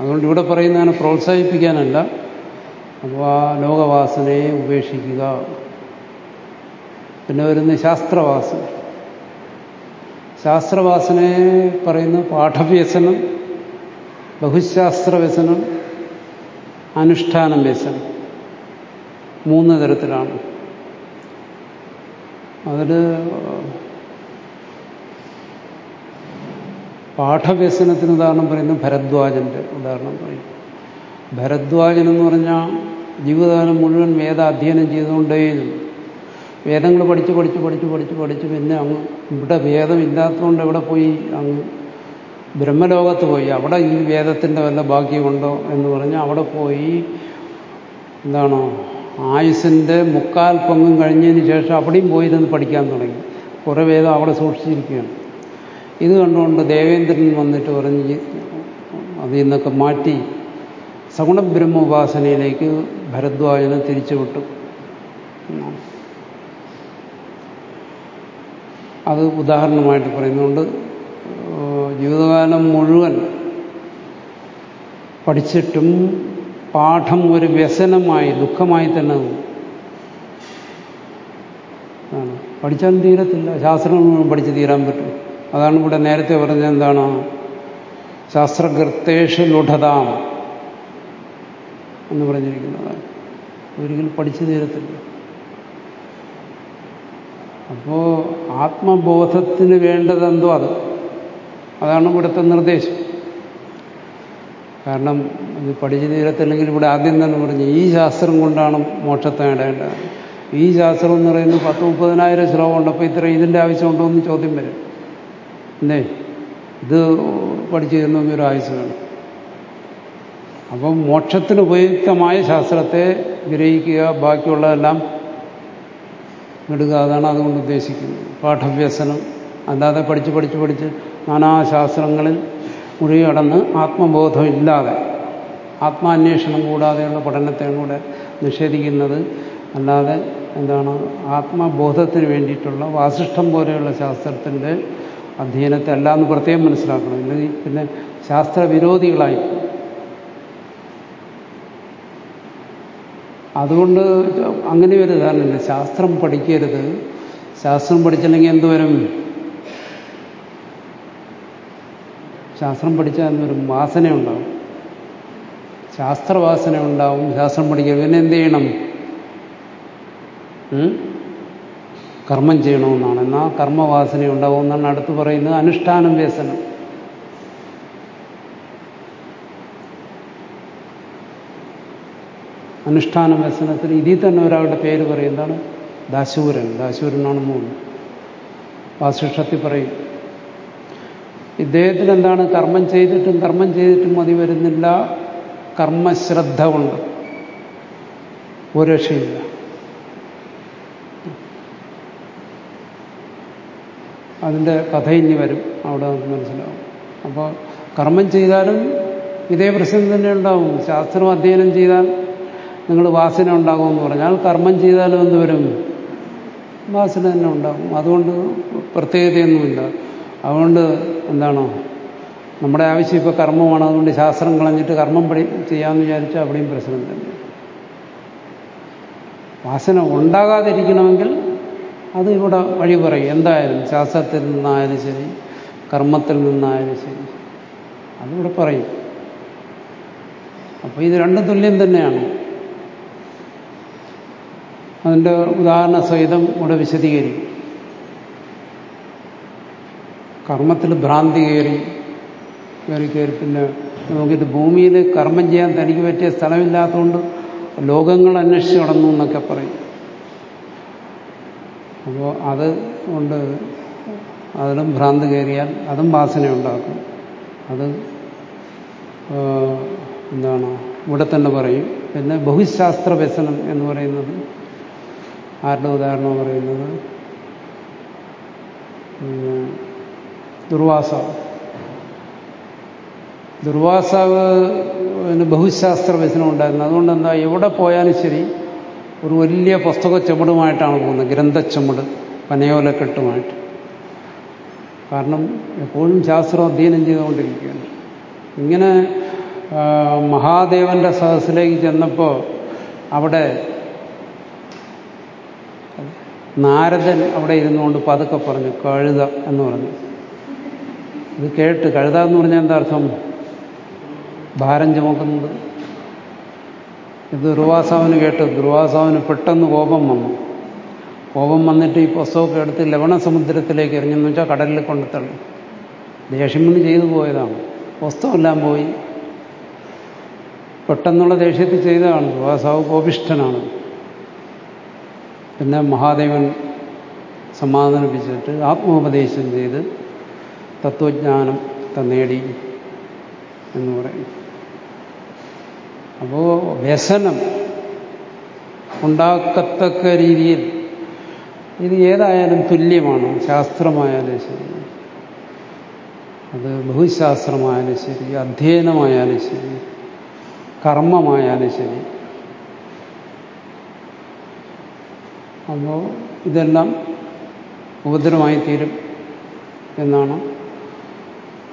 അതുകൊണ്ട് ഇവിടെ പറയുന്നതിനെ പ്രോത്സാഹിപ്പിക്കാനല്ല അപ്പോൾ ആ ലോകവാസനയെ ഉപേക്ഷിക്കുക. പിന്നെ വരുന്ന ശാസ്ത്രവാസന ശാസ്ത്രവാസനയെ പറയുന്ന പാഠവ്യസനം ബഹുശാസ്ത്രവ്യസനം അനുഷ്ഠാനം വ്യസനം മൂന്ന് തരത്തിലാണ്. അതിൽ പാഠവ്യസനത്തിന് ഉദാഹരണം പറയുന്നത് ഭരദ്വാജന്റെ ഉദാഹരണം പറയും. ഭരദ്വാജൻ എന്ന് പറഞ്ഞാൽ ജീവിതകാലം മുഴുവൻ വേദ അധ്യയനം ചെയ്തുകൊണ്ടേയിരുന്നു വേദങ്ങൾ പഠിച്ച് പഠിച്ച് പഠിച്ച് പഠിച്ച് പഠിച്ച് പിന്നെ അങ്ങ് ഇവിടെ വേദമില്ലാത്തതുകൊണ്ട് എവിടെ പോയി? അങ്ങ് ബ്രഹ്മലോകത്ത് പോയി. അവിടെ ഈ വേദത്തിന്റെ വല്ല ബാക്കിയുണ്ടോ എന്ന് പറഞ്ഞാൽ അവിടെ പോയി. എന്താണോ? ആയുസിന്റെ മുക്കാൽ പങ്കും കഴിഞ്ഞതിന് ശേഷം അവിടെയും പോയിരുന്ന് പഠിക്കാൻ തുടങ്ങി. കുറേ വേദം അവിടെ സൂക്ഷിച്ചിരിക്കുകയാണ്. ഇത് കണ്ടുകൊണ്ട് ദേവേന്ദ്രൻ വന്നിട്ട് പറഞ്ഞ് അതിൽ നിന്നൊക്കെ മാറ്റി സഗുണ ബ്രഹ്മോപാസനയിലേക്ക് ഭരദ്വാജനെ തിരിച്ചുവിട്ടു അത് ഉദാഹരണമായിട്ട് പറയുന്നുണ്ട്. ജീവിതകാലം മുഴുവൻ പഠിച്ചിട്ടും പാഠം ഒരു വ്യസനമായി ദുഃഖമായി തന്നെ പഠിച്ചാലും തീരത്തില്ല. ശാസ്ത്രം പഠിച്ച് തീരാൻ പറ്റും. അതാണ് ഇവിടെ നേരത്തെ പറഞ്ഞത് എന്താണ്? ശാസ്ത്രകൃത്തേഷ് ലുഢതാം എന്ന് പറഞ്ഞിരിക്കുന്നതാണ് ഒരിക്കലും പഠിച്ചു തീരത്തില്ല. അപ്പോ ആത്മബോധത്തിന് വേണ്ടതെന്തോ അത്. അതാണ് ഇവിടുത്തെ നിർദ്ദേശം. കാരണം ഇത് പഠിച്ചു തീരത്തില്ലെങ്കിൽ ഇവിടെ ആദ്യം തന്നെ പറഞ്ഞു ഈ ശാസ്ത്രം കൊണ്ടാണ് മോക്ഷത്തെ നേടേണ്ടത്. ഈ ശാസ്ത്രം എന്ന് പറയുന്നത് പത്ത് മുപ്പതിനായിരം ശ്ലോകമുണ്ട് അപ്പോൾ ഇത്ര ഇതിന്റെ ആവശ്യമുണ്ടോ എന്ന് ചോദ്യം വരും. എന്തേ? ഇത് പഠിച്ചു തീരണമെങ്കിൽ ഒരു അപ്പം മോക്ഷത്തിന് ഉപയുക്തമായ ശാസ്ത്രത്തെ ഗ്രഹിക്കുക ബാക്കിയുള്ളതെല്ലാം വിടുക അതാണ് അതുകൊണ്ട് ഉദ്ദേശിക്കുന്നത്. പാഠവ്യസനം അല്ലാതെ പഠിച്ച് പഠിച്ച് പഠിച്ച് നാനാശാസ്ത്രങ്ങളിൽ മുഴുകടന്ന് ആത്മബോധമില്ലാതെ ആത്മാന്വേഷണം കൂടാതെയുള്ള പഠനത്തെയും കൂടെ നിഷേധിക്കുന്നത്. അല്ലാതെ എന്താണ് ആത്മബോധത്തിന് വേണ്ടിയിട്ടുള്ള വാസിഷ്ഠം പോലെയുള്ള ശാസ്ത്രത്തിന്റെ അധ്യയനത്തെ അല്ല എന്ന് പ്രത്യേകം മനസ്സിലാക്കണം. ഇല്ലെങ്കിൽ പിന്നെ ശാസ്ത്രവിരോധികളായി അതുകൊണ്ട് അങ്ങനെ ഒരു ധാരണയില്ല ശാസ്ത്രം പഠിക്കരുത്. ശാസ്ത്രം പഠിച്ചില്ലെങ്കിൽ എന്തുവരും ശാസ്ത്രം പഠിച്ചാൽ ഒരു വാസന ഉണ്ടാവും. ശാസ്ത്രവാസന ഉണ്ടാവും. ശാസ്ത്രം പഠിക്കരുത് പിന്നെ എന്ത് ചെയ്യണം? കർമ്മം ചെയ്യണമെന്നാണ്. എന്നാൽ കർമ്മവാസന ഉണ്ടാവും എന്നാണ് അടുത്ത് പറയുന്നത്. അനുഷ്ഠാനം വ്യസനം. അനുഷ്ഠാന വ്യസനത്തിൽ ഇതിൽ തന്നെ ഒരാളുടെ പേര് പറയും. എന്താണ്? ദാശൂരൻ. ദാശൂരനാണ് മൂന്ന് വാസിഷ്ഠത്തിൽ പറയും. ഇദ്ദേഹത്തിന് എന്താണ്? കർമ്മം ചെയ്തിട്ടും കർമ്മം ചെയ്തിട്ടും മതി വരുന്നില്ല. കർമ്മശ്രദ്ധ കൊണ്ട്. ഒരു രക്ഷയില്ല അതിന്റെ കഥ ഇനി വരും. അവിടെ നമുക്ക് മനസ്സിലാവും. അപ്പോൾ കർമ്മം ചെയ്താലും ഇതേ പ്രശ്നം തന്നെ ഉണ്ടാവും. ശാസ്ത്രം അധ്യയനം ചെയ്താൽ നിങ്ങൾ വാസന ഉണ്ടാകുമെന്ന് പറഞ്ഞാൽ കർമ്മം ചെയ്താലും എന്ത് വരും? വാസന തന്നെ ഉണ്ടാകും. അതുകൊണ്ട് പ്രത്യേകതയൊന്നുമില്ല. അതുകൊണ്ട് എന്താണോ? നമ്മുടെ ആവശ്യം ഇപ്പോൾ കർമ്മമാണ്. അതുകൊണ്ട് ശാസ്ത്രം കളഞ്ഞിട്ട് കർമ്മം പഠി ചെയ്യാമെന്ന് വിചാരിച്ചാൽ അവിടെയും പ്രശ്നം തന്നെ. വാസന ഉണ്ടാകാതിരിക്കണമെങ്കിൽ അത് ഇവിടെ വഴി പറയും. എന്തായാലും ശാസ്ത്രത്തിൽ നിന്നായാലും ശരി കർമ്മത്തിൽ നിന്നായാലും ശരി. അതിവിടെ പറയും. അപ്പോൾ ഇത് രണ്ടും തുല്യം തന്നെയാണ്. അതിന്റെ ഉദാഹരണ സഹിതം ഇവിടെ വിശദീകരിക്കും. കർമ്മത്തിൽ ഭ്രാന്തി കയറി കയറി കയറി പിന്നെ നോക്കിയിട്ട് ഭൂമിയിൽ കർമ്മം ചെയ്യാൻ തനിക്ക് പറ്റിയ സ്ഥലമില്ലാത്തതുകൊണ്ട് ലോകങ്ങൾ അന്വേഷിച്ച് കടന്നു എന്നൊക്കെ പറയും. അപ്പോൾ അത് കൊണ്ട് അതിലും ഭ്രാന്ത് കയറിയാൽ അതും വാസന ഉണ്ടാക്കും. അത് എന്താണ് ഇവിടെ തന്നെ പറയും. പിന്നെ ബഹുശാസ്ത്ര വ്യസനം എന്ന് പറയുന്നത് ആരുടെ ഉദാഹരണം പറയുന്നത്? ദുർവാസ ദുർവാസാവ്. ബഹുശാസ്ത്ര വ്യസനം ഉണ്ടായിരുന്നു. അതുകൊണ്ട് എന്താ എവിടെ പോയാലും ശരി ഒരു വലിയ പുസ്തക ചുമടുമായിട്ടാണ് പോകുന്നത്. ഗ്രന്ഥച്ചുമട് പനയോലക്കെട്ടുമായിട്ട്. കാരണം എപ്പോഴും ശാസ്ത്രം അധ്യയനം ചെയ്തുകൊണ്ടിരിക്കുകയാണ്. ഇങ്ങനെ മഹാദേവന്റെ സദസ്സിലേക്ക് ചെന്നപ്പോൾ അവിടെ നാരദൻ അവിടെ ഇരുന്നുകൊണ്ട് പതുക്കെ പറഞ്ഞു കഴുത എന്ന് പറഞ്ഞു. ഇത് കേട്ട് കഴുത എന്ന് പറഞ്ഞാൽ എന്താ അർത്ഥം? ഭാരം ചുമക്കുന്നത്. ഇത് ദുർവാസാവിന് കേട്ട് ദുർവാസാവിന് പെട്ടെന്ന് കോപം വന്നു. കോപം വന്നിട്ട് ഈ പുസ്തകമൊക്കെ എടുത്ത് ലവണ സമുദ്രത്തിലേക്ക് എറിഞ്ഞെന്ന് വെച്ചാൽ കടലിൽ കൊണ്ടു തള്ളി. ദേഷ്യം ചെയ്തു പോയതാണ്. പുസ്തകമെല്ലാം പോയി. പെട്ടെന്നുള്ള ദേഷ്യത്തിൽ ചെയ്തതാണ്. ദുർവാസാവ് കോപിഷ്ഠനാണ്. പിന്നെ മഹാദേവൻ സമാധാനിപ്പിച്ചിട്ട് ആത്മോപദേശം ചെയ്ത് തത്വജ്ഞാനം നേടി എന്ന് പറയും. അപ്പോ വ്യസനം ഉണ്ടാക്കത്തക്ക രീതിയിൽ ഇത് ഏതായാലും തുല്യമാണ് ശാസ്ത്രമായാലും ശരി. അത് ബഹുശാസ്ത്രമായാലും ശരി അധ്യയനമായാലും ശരി കർമ്മമായാലും ശരി. അപ്പോൾ ഇതെല്ലാം ഉപദ്രവമായി തീരും എന്നാണ്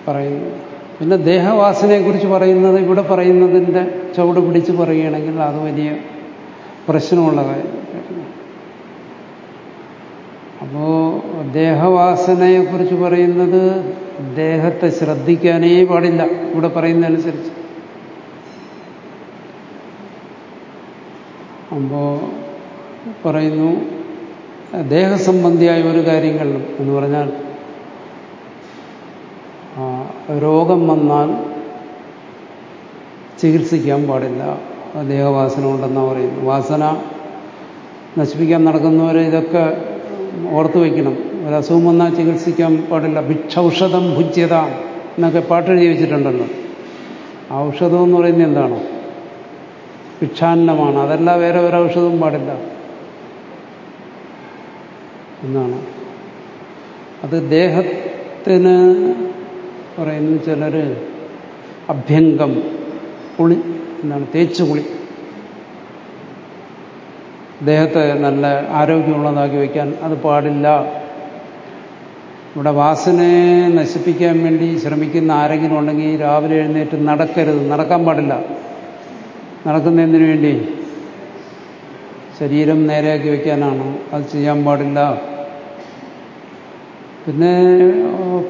പറയുന്നത്. പിന്നെ ദേഹവാസനയെക്കുറിച്ച് പറയുന്നത് ഇവിടെ പറയുന്നതിന്റെ ചുവട് പിടിച്ച് പറയുകയാണെങ്കിൽ അത് വലിയ പ്രശ്നമുള്ള കാര്യം അപ്പോൾ ദേഹവാസനയെക്കുറിച്ച് പറയുന്നത് ദേഹത്തെ ശ്രദ്ധിക്കാനേ പാടില്ല. ഇവിടെ പറയുന്നതനുസരിച്ച്. അപ്പോൾ പറയുന്നു ദേഹസംബന്ധിയായ ഒരു കാര്യങ്ങളിലും എന്ന് പറഞ്ഞാൽ രോഗം വന്നാൽ ചികിത്സിക്കാൻ പാടില്ല. ദേഹവാസന ഉണ്ടെന്നാണ് പറയുന്നു വാസന നശിപ്പിക്കാൻ നടക്കുന്നവരെ ഇതൊക്കെ ഓർത്തു വയ്ക്കണം. ഒരു അസുഖം വന്നാൽ ചികിത്സിക്കാൻ പാടില്ല. ഭിക്ഷൌഷധം ഭുജ്യത എന്നൊക്കെ പാട്ടെഴുതി വെച്ചിട്ടുണ്ടല്ലോ. ഔഷധം എന്ന് പറയുന്നത് എന്താണ്? ഭിക്ഷാന്നമാണ്. അതല്ല വേറെ ഒരു ഔഷധവും പാടില്ല. എന്നാണ്. അത് ദേഹത്തിന് പറയുന്നു ചിലർ അഭ്യംഗം കുളി എന്നാണ് തേച്ച് കുളി ദേഹത്തെ നല്ല ആരോഗ്യമുള്ളതാക്കി വയ്ക്കാൻ അത് പാടില്ല. ഇവിടെ വാസനയെ നശിപ്പിക്കാൻ വേണ്ടി ശ്രമിക്കുന്ന ആരെങ്കിലും ഉണ്ടെങ്കിൽ രാവിലെ എഴുന്നേറ്റ് നടക്കരുത്. നടക്കാൻ പാടില്ല. നടക്കുന്നതിന് വേണ്ടി ശരീരം നേരെയാക്കി വയ്ക്കാനാണ്. അത് ചെയ്യാൻ പാടില്ല. പിന്നെ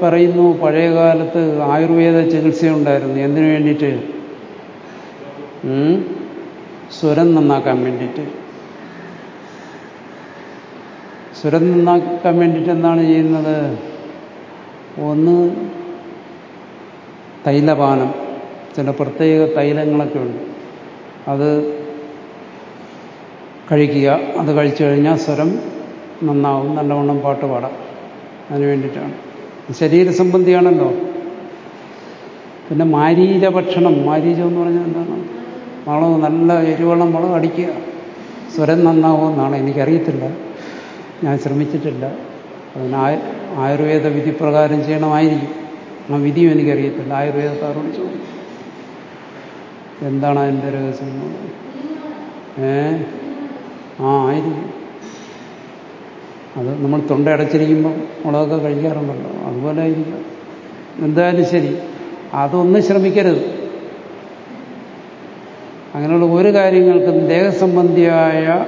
പറയുന്നു പഴയ കാലത്ത് ആയുർവേദ ചികിത്സയുണ്ടായിരുന്നു. എന്തിനു വേണ്ടിയിട്ട്? സ്വരം നന്നാക്കാൻ വേണ്ടിയിട്ട്. സ്വരം നന്നാക്കാൻ വേണ്ടിയിട്ട് എന്താണ് ചെയ്യുന്നത്? ഒന്ന് തൈലപാനം. ചില പ്രത്യേക തൈലങ്ങളൊക്കെ ഉണ്ട്. അത് കഴിക്കുക. അത് കഴിച്ചു കഴിഞ്ഞാൽ സ്വരം നന്നാവും. നല്ലവണ്ണം പാട്ട് പാടാം. അതിന് വേണ്ടിയിട്ടാണ്. ശരീര സംബന്ധിയാണല്ലോ. പിന്നെ മാരീച ഭക്ഷണം. മാരീചം എന്ന് പറഞ്ഞാൽ എന്താണ്? മുളക് നല്ല എരിവെള്ളം മുളക് അടിക്കുക. സ്വരം നന്നാവുമെന്നാണ് എനിക്കറിയത്തില്ല. ഞാൻ ശ്രമിച്ചിട്ടില്ല. അതിന് ആയുർവേദ വിധി പ്രകാരം ചെയ്യണമായിരിക്കും. ആ വിധിയും എനിക്കറിയത്തില്ല. ആയുർവേദക്കാരോട് ചോദിക്കും? എന്താണ് അതിന്റെ രഹസ്യം ഏ? ആ ആയിരിക്കും. അത് നമ്മൾ തൊണ്ട അടച്ചിരിക്കുമ്പം മുളകൊക്കെ കഴിക്കാറുണ്ടല്ലോ. അതുപോലെ ആയിരിക്കും. എന്തായാലും ശരി. അതൊന്നും ശ്രമിക്കരുത്. അങ്ങനെയുള്ള ഒരു കാര്യങ്ങൾക്കും ദേഹസംബന്ധിയായ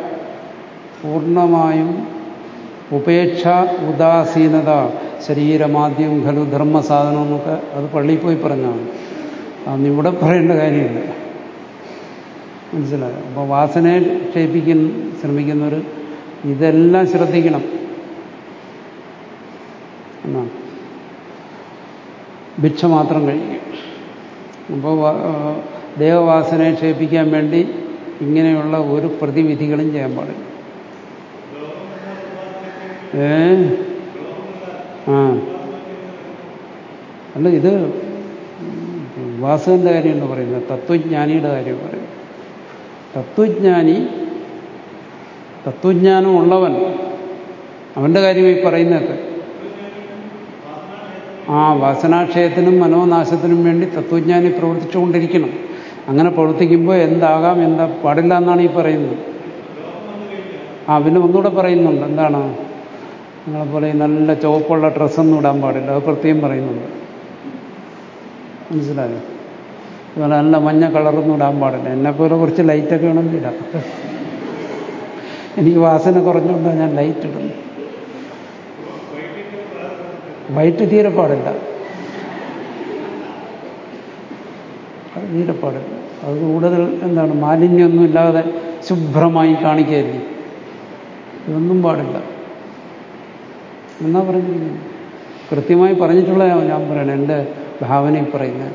പൂർണമായും ഉപേക്ഷ ഉദാസീനത ശരീരമാദ്യം ഖലു ധർമ്മസാധനം എന്നൊക്കെ അത് പള്ളിയിൽ പോയി പറഞ്ഞാണ് അന്ന് ഇവിടെ പറയേണ്ട കാര്യമില്ല. മനസ്സിലായോ? അപ്പോൾ വാസനയെ ക്ഷയിപ്പിക്കുന്ന ശ്രമിക്കുന്നവർ ഇതെല്ലാം ശ്രദ്ധിക്കണം. എന്നാണ് ഭിക്ഷ മാത്രം കഴിക്കും അപ്പോൾ ദേവവാസനയെ ക്ഷേപിക്കാൻ വേണ്ടി ഇങ്ങനെയുള്ള ഒരു പ്രതിവിധികളും ചെയ്യാൻ പാടില്ല. ഏ? ആ. അല്ല ഇത് വാസുവിന്റെ കാര്യമാണ് പറയുന്നത്. തത്വജ്ഞാനിയുടെ കാര്യം പറയും തത്വജ്ഞാനി തത്വജ്ഞാനം ഉള്ളവൻ അവന്റെ കാര്യം ഈ പറയുന്നതൊക്കെ ആ വാസനാക്ഷയത്തിനും മനോനാശത്തിനും വേണ്ടി തത്വജ്ഞാനി പ്രവർത്തിച്ചുകൊണ്ടിരിക്കണം. അങ്ങനെ പ്രവർത്തിക്കുമ്പോൾ എന്താകാം എന്താ പാടില്ല എന്നാണ് ഈ പറയുന്നത്. ആ പിന്നെ ഒന്നുകൂടെ പറയുന്നുണ്ട്. എന്താണ്? നിങ്ങളെപ്പോലെ നല്ല ചുവപ്പുള്ള ഡ്രസ്സൊന്നും ഇടാൻ പാടില്ല. അത് പ്രത്യേകം പറയുന്നുണ്ട്. മനസ്സിലായോ? അതുപോലെ നല്ല മഞ്ഞ കളറൊന്നും ഇടാൻ പാടില്ല. എന്നെപ്പോലെ കുറച്ച് ലൈറ്റൊക്കെ ഇടാം. എനിക്ക് വാസന കുറഞ്ഞുകൊണ്ടാണ് ഞാൻ ലൈറ്റ് ഇടുന്നത്. വൈറ്റ് തീരെ പാടില്ല. അത് തീരെ പാടില്ല. അത് കൂടുതൽ എന്താണ് മാലിന്യമൊന്നും ഇല്ലാതെ ശുഭ്രമായി കാണിക്കരുത്. ഇതൊന്നും പാടില്ല. എന്നാ പറഞ്ഞിരിക്കുന്നു കൃത്യമായി പറഞ്ഞിട്ടുള്ള ഞാൻ പറയണേ. എന്റെ ഭാവനയിൽ പറയുന്നത്.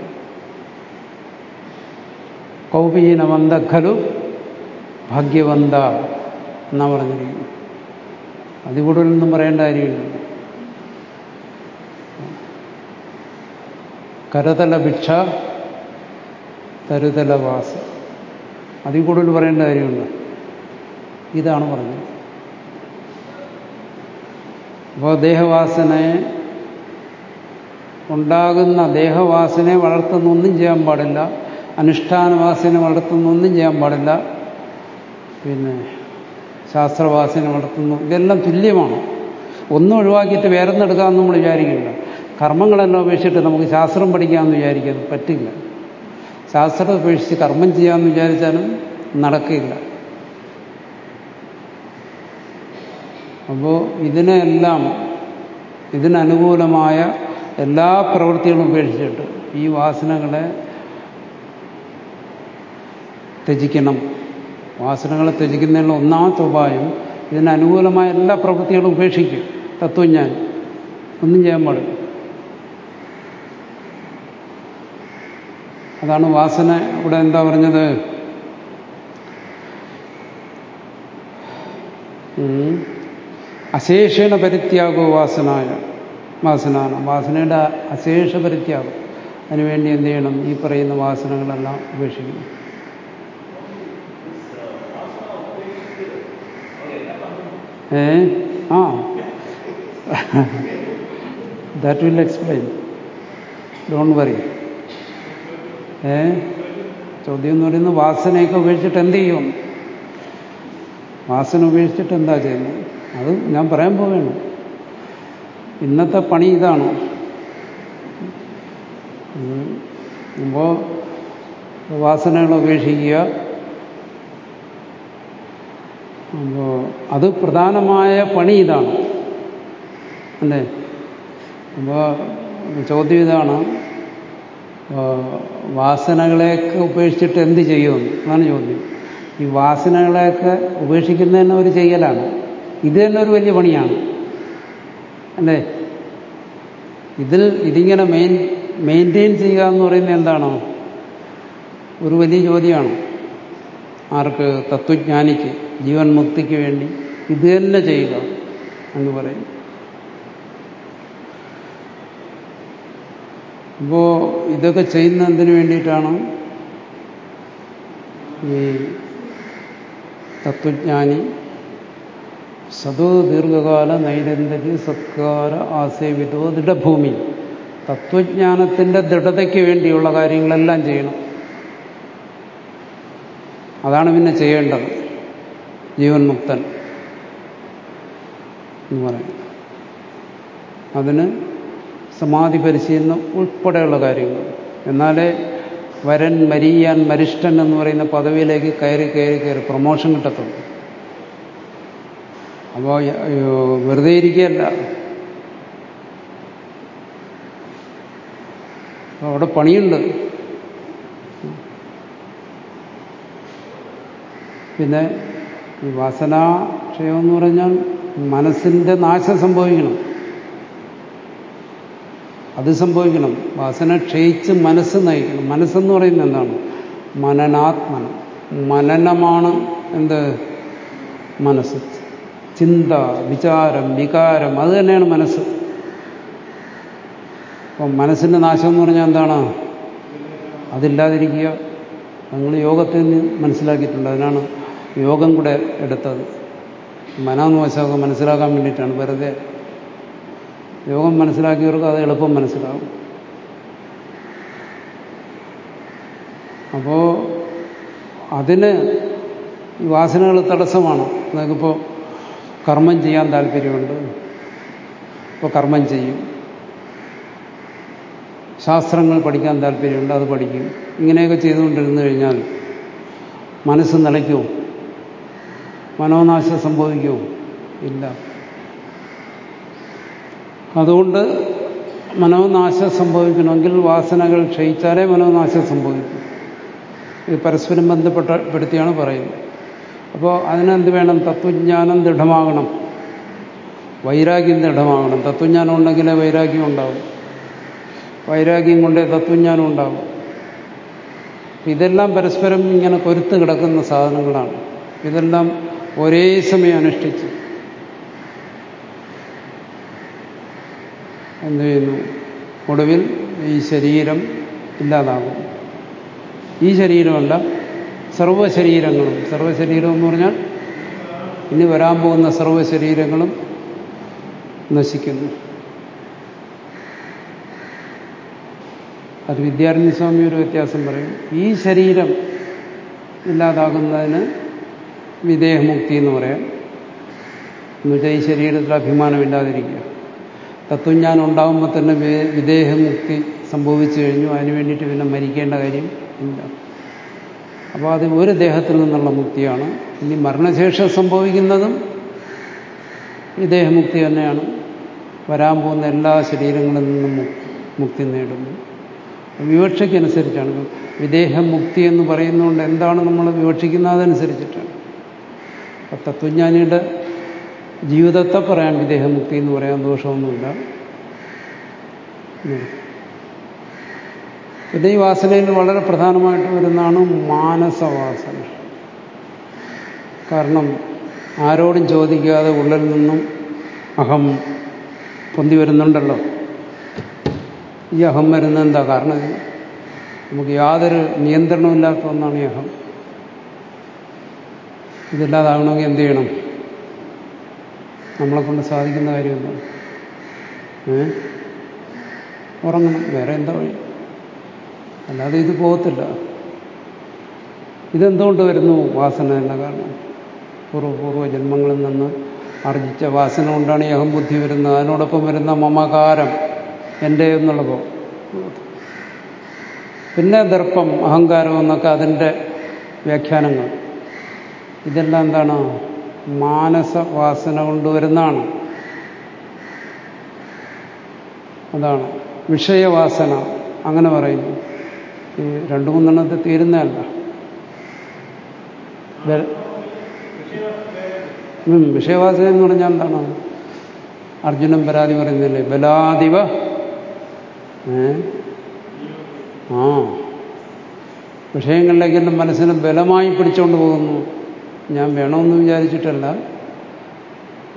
കൗപീനവന്ത ഖലു ഭാഗ്യവന്ത എന്നാ പറഞ്ഞിരിക്കുന്നു. അതിൽ കൂടുതലൊന്നും പറയേണ്ട കാര്യമില്ല. കരതല ഭിക്ഷ തരുതല വാസ. അതിൽ കൂടുതൽ പറയേണ്ട കാര്യമുണ്ട് ഇതാണ് പറഞ്ഞത്. അപ്പോൾ ദേഹവാസനയെ ഉണ്ടാകുന്ന ദേഹവാസനെ വളർത്തുന്നൊന്നും ചെയ്യാൻ പാടില്ല. അനുഷ്ഠാനവാസനെ വളർത്തുന്നൊന്നും ചെയ്യാൻ പാടില്ല. പിന്നെ ശാസ്ത്രവാസന വളർത്തുന്നു ഇതെല്ലാം തുല്യമാണ്. ഒന്നും ഒഴിവാക്കിയിട്ട് വേറെ എടുക്കാമെന്ന് നമ്മൾ വിചാരിക്കില്ല കർമ്മങ്ങളെല്ലാം ഉപേക്ഷിച്ചിട്ട് നമുക്ക് ശാസ്ത്രം പഠിക്കാമെന്ന് വിചാരിക്കാൻ പറ്റില്ല. ശാസ്ത്രം ഉപേക്ഷിച്ച് കർമ്മം ചെയ്യാമെന്ന് വിചാരിച്ചാലും നടക്കില്ല. അപ്പോൾ ഇതിനെല്ലാം ഇതിനനുകൂലമായ എല്ലാ പ്രവൃത്തികളും ഉപേക്ഷിച്ചിട്ട് ഈ വാസനകളെ ത്യജിക്കണം. വാസനകളെ ത്യജിക്കുന്നതിനുള്ള ഒന്നാമത്തെ ഉപായം ഇതിനനുകൂലമായ എല്ലാ പ്രവൃത്തികളും ഉപേക്ഷിക്കും. തത്വജ്ഞാൻ ഒന്നും ചെയ്യാൻ പാടില്ല. അതാണ് വാസന. ഇവിടെ എന്താ പറഞ്ഞത്? അശേഷണ പരിത്യാഗോ വാസനായ വാസനാണ്. വാസനയുടെ അശേഷ പരിത്യാഗം. അതിനുവേണ്ടി എന്ത് ചെയ്യണം? ഈ പറയുന്ന വാസനകളെല്ലാം ഉപേക്ഷിക്കണം ഏ? ആ. That will explain don't worry ഏ? ചോദ്യം എന്ന് പറയുന്നത് വാസനയൊക്കെ ഉപേക്ഷിച്ചിട്ട് എന്ത് ചെയ്യും? വാസന ഉപേക്ഷിച്ചിട്ട് എന്താ ചെയ്യുന്നത്? അത് ഞാൻ പറയാൻ പോവുകയാണ്. ഇന്നത്തെ പണി ഇതാണ്. അപ്പോൾ വാസനകൾ ഉപേക്ഷിക്കുക അപ്പോൾ അത് പ്രധാനമായ പണി ഇതാണ്. അല്ലേ? അപ്പോൾ ചോദ്യം ഇതാണ് വാസനകളെയൊക്കെ ഉപേക്ഷിച്ചിട്ട് എന്ത് ചെയ്യുമെന്ന് അതാണ് ചോദ്യം. ഈ വാസനകളെയൊക്കെ ഉപേക്ഷിക്കുന്നതന്നെ ഒരു ചെയ്യലാണ്. ഇത് തന്നെ ഒരു വലിയ പണിയാണ്. അല്ലേ? ഇതിൽ ഇതിങ്ങനെ മെയിൻ മെയിന്റെയിൻ ചെയ്യുക എന്ന് പറയുന്നത് എന്താണോ? ഒരു വലിയ ചോദ്യമാണ്. ആർക്ക്? തത്വജ്ഞാനിക്ക്. ജീവൻ മുക്തിക്ക് വേണ്ടി ഇത് തന്നെ ചെയ്യുക എന്ന് പറയും. ഇപ്പോ ഇതൊക്കെ ചെയ്യുന്ന എന്തിനു വേണ്ടിയിട്ടാണ് ഈ തത്വജ്ഞാനി സതു ദീർഘകാല നൈരന്തര്യ സത്കാര ആസേവിതോ ദൃഢഭൂമി. തത്വജ്ഞാനത്തിന്റെ ദൃഢതയ്ക്ക് വേണ്ടിയുള്ള കാര്യങ്ങളെല്ലാം ചെയ്യണം. അതാണ് പിന്നെ ചെയ്യേണ്ടത്. ജീവൻ മുക്തൻ എന്ന് പറയും. അതിന് സമാധി പരിശീലനം ഉൾപ്പെടെയുള്ള കാര്യങ്ങൾ. എന്നാലേ വരൻ മരിയാൻ മരിഷ്ഠൻ എന്ന് പറയുന്ന പദവിയിലേക്ക് കയറി കയറി കയറി പ്രൊമോഷൻ കിട്ടത്തുള്ളൂ. അപ്പോൾ വെറുതെ ഇരിക്കുകയല്ല. അവിടെ പണിയുണ്ട്. പിന്നെ ഈ വാസനാക്ഷയം എന്ന് പറഞ്ഞാൽ മനസ്സിന്റെ നാശം സംഭവിക്കണം. അത് സംഭവിക്കണം. വാസന ക്ഷയിച്ച് മനസ്സ് നയിക്കണം. മനസ്സെന്ന് പറയുന്നത് എന്താണ്? മനനാത്മനം. മനനമാണ് എന്ത്? മനസ്സ്. ചിന്ത വിചാരം വികാരം അത് തന്നെയാണ് മനസ്സ്. അപ്പം മനസ്സിന്റെ നാശം എന്ന് പറഞ്ഞാൽ എന്താണ്? അതില്ലാതിരിക്കുക. നിങ്ങൾ യോഗത്തിൽ നിന്ന് മനസ്സിലാക്കിയിട്ടുണ്ട്. അതിനാണ് യോഗം കൂടെ എടുത്തത്. മനോമോശമൊക്കെ മനസ്സിലാക്കാൻ വേണ്ടിയിട്ടാണ്. വെറുതെ യോഗം മനസ്സിലാക്കിയവർക്ക് അത് എളുപ്പം മനസ്സിലാവും. അപ്പോ അതിന് ഈ വാസനകൾ തടസ്സമാണ്. നിങ്ങൾക്കിപ്പോൾ കർമ്മം ചെയ്യാൻ താല്പര്യമുണ്ട്. ഇപ്പോൾ കർമ്മം ചെയ്യും. ശാസ്ത്രങ്ങൾ പഠിക്കാൻ താല്പര്യമുണ്ട് അത് പഠിക്കും. ഇങ്ങനെയൊക്കെ ചെയ്തുകൊണ്ടിരുന്നു കഴിഞ്ഞാൽ മനസ്സ് നിലയ്ക്കുമോ മനോനാശം സംഭവിക്കുമോ ഇല്ല. അതുകൊണ്ട് മനോനാശം സംഭവിക്കണമെങ്കിൽ വാസനകൾ ക്ഷയിച്ചാലേ മനോനാശം സംഭവിക്കും. ഇത് പരസ്പരം ബന്ധപ്പെട്ട പെടുത്തിയാണ് പറയുന്നത്. അപ്പോൾ അതിനെന്ത് വേണം? തത്വജ്ഞാനം ദൃഢമാകണം. വൈരാഗ്യം ദൃഢമാകണം. തത്വജ്ഞാനം ഉണ്ടെങ്കിലേ വൈരാഗ്യം ഉണ്ടാവും. വൈരാഗ്യം കൊണ്ടേ തത്വജ്ഞാനം ഉണ്ടാവും. ഇതെല്ലാം പരസ്പരം ഇങ്ങനെ കൊരുത്ത് കിടക്കുന്ന സാധനങ്ങളാണ്. ഇതെല്ലാം ഒരേ സമയം അനുഷ്ഠിച്ചു. എന്ത് ചെയ്യുന്നു? ഒടുവിൽ ഈ ശരീരം ഇല്ലാതാകും. ഈ ശരീരമല്ല സർവശരീരങ്ങളും. സർവശരീരം എന്ന് പറഞ്ഞാൽ ഇനി വരാൻ പോകുന്ന സർവശരീരങ്ങളും നശിക്കുന്നു. അത് വിദ്യാരണ്യ സ്വാമി ഒരു വ്യത്യാസം പറയും. ഈ ശരീരം ഇല്ലാതാകുന്നതിന് വിദേഹമുക്തി എന്ന് പറയാം. എന്നുവെച്ചാൽ ഈ ശരീരത്തിൽ അഭിമാനമില്ലാതിരിക്കുക തത്വജ്ഞാനം ഉണ്ടാകുമ്പോൾ തന്നെ വിദേഹമുക്തി സംഭവിച്ചു കഴിഞ്ഞു. അതിന് വേണ്ടിയിട്ട് പിന്നെ മരിക്കേണ്ട കാര്യം ഇല്ല. അപ്പോൾ അത് ഒരു ദേഹത്തിൽ നിന്നുള്ള മുക്തിയാണ്. ഇനി മരണശേഷം സംഭവിക്കുന്നതും വിദേഹമുക്തി തന്നെയാണ്. വരാൻ പോകുന്ന എല്ലാ ശരീരങ്ങളിൽ നിന്നും മുക്തി നേടുന്നു. വിവക്ഷയ്ക്കനുസരിച്ചാണ്. വിദേഹമുക്തി എന്ന് പറയുന്നതുകൊണ്ട് എന്താണ് നമ്മൾ വിവക്ഷിക്കുന്നത് അതനുസരിച്ചിട്ടാണ് അപ്പം തത്വജ്ഞാനിയുടെ ജീവിതത്തെ പറയാൻ വിദേഹമുക്തി എന്ന് പറയാൻ ദോഷമൊന്നുമില്ല. പിന്നെ ഈ വാസനയിൽ വളരെ പ്രധാനമായിട്ട് വരുന്നതാണ് മാനസവാസന. കാരണം ആരോടും ചോദിക്കാതെ ഉള്ളിൽ നിന്നും അഹം പൊന്തി വരുന്നുണ്ടല്ലോ. ഈ അഹം വരുന്നത് എന്താ കാരണം നമുക്ക് യാതൊരു നിയന്ത്രണമില്ലാത്ത ഒന്നാണ് ഈ അഹം. ഇതില്ലാതാകണമെങ്കിൽ എന്ത് ചെയ്യണം? നമ്മളെ കൊണ്ട് സാധിക്കുന്ന കാര്യമല്ല. ഉറങ്ങണം. വേറെ എന്താ വഴി? അല്ലാതെ ഇത് പോകത്തില്ല. ഇതെന്തുകൊണ്ട് വരുന്നു? വാസന എന്ന കാരണം. പൂർവപൂർവ ജന്മങ്ങളിൽ നിന്ന് അർജിച്ച വാസന കൊണ്ടാണ് ഈ അഹംബുദ്ധി വരുന്നത്. അതിനോടൊപ്പം വരുന്ന മമകാരം. എന്റെ എന്നുള്ളത് പിന്നെ ദർപ്പം അഹങ്കാരം എന്നൊക്കെ അതിന്റെ വ്യാഖ്യാനങ്ങൾ. ഇതെല്ലാം എന്താണ്? മാനസവാസന കൊണ്ടുവരുന്നതാണ്. അതാണ്. വിഷയവാസന അങ്ങനെ പറയുന്നു. ഈ രണ്ടു മൂന്നെണ്ണത്തിൽ തീരുന്നതല്ല. വിഷയവാസന എന്ന് പറഞ്ഞാൽ എന്താണ്? അർജുനൻ പരാതി പറയുന്നില്ലേ? ബലാദിവ ആ. വിഷയങ്ങളിലേക്കെല്ലാം മനസ്സിന് ബലമായി പിടിച്ചുകൊണ്ട് പോകുന്നു. ഞാൻ വേണമെന്ന് വിചാരിച്ചിട്ടല്ല.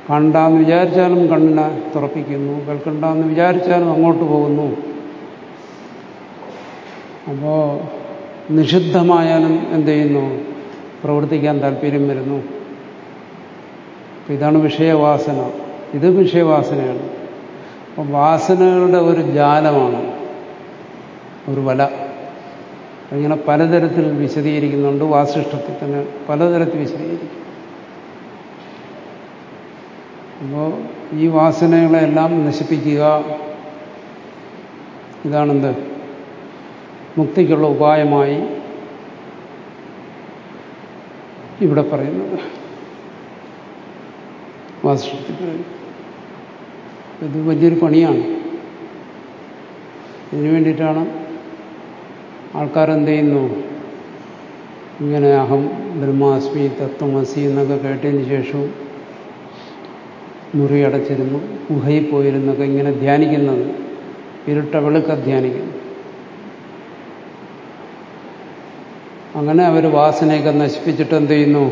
കണ്ടാന്ന് വിചാരിച്ചാലും കണ്ണിനെ തുറപ്പിക്കുന്നു. കേൾക്കണ്ടെന്ന് വിചാരിച്ചാലും അങ്ങോട്ട് പോകുന്നു. അപ്പോൾ നിഷിദ്ധമായാലും എന്ത് ചെയ്യുന്നു? പ്രവർത്തിക്കാൻ താല്പര്യം വരുന്നു. ഇതാണ് വിഷയവാസന. ഇത് വിഷയവാസനയാണ്. അപ്പം വാസനകളുടെ ഒരു ജാലമാണ് ഒരു വല. ഇങ്ങനെ പലതരത്തിൽ വിശദീകരിക്കുന്നുണ്ട്. വാസിഷ്ഠത്തിൽ തന്നെ പലതരത്തിൽ വിശദീകരിക്കും അപ്പോൾ ഈ വാസനകളെല്ലാം നശിപ്പിക്കുക ഇതാണെന്ത്? മുക്തിക്കുള്ള ഉപായമായി ഇവിടെ പറയുന്നത്. വാസിഷ്ഠത്തിൽ പറയുന്നു. ഇത് വലിയൊരു പണിയാണ്. ഇതിനു വേണ്ടിയിട്ടാണ് ആൾക്കാരെന്ത് ചെയ്യുന്നു ഇങ്ങനെ അഹം ബ്രഹ്മാസ്മി തത്വമസി എന്നൊക്കെ കേട്ടതിന് ശേഷവും മുറി അടച്ചിരുന്നു ഗുഹയിൽ പോയിരുന്നൊക്കെ ഇങ്ങനെ ധ്യാനിക്കുന്നത് ഇരുട്ട വെളുക്ക ധ്യാനിക്കുന്നു. അങ്ങനെ അവർ വാസനയൊക്കെ നശിപ്പിച്ചിട്ട് എന്ത് ചെയ്യുന്നു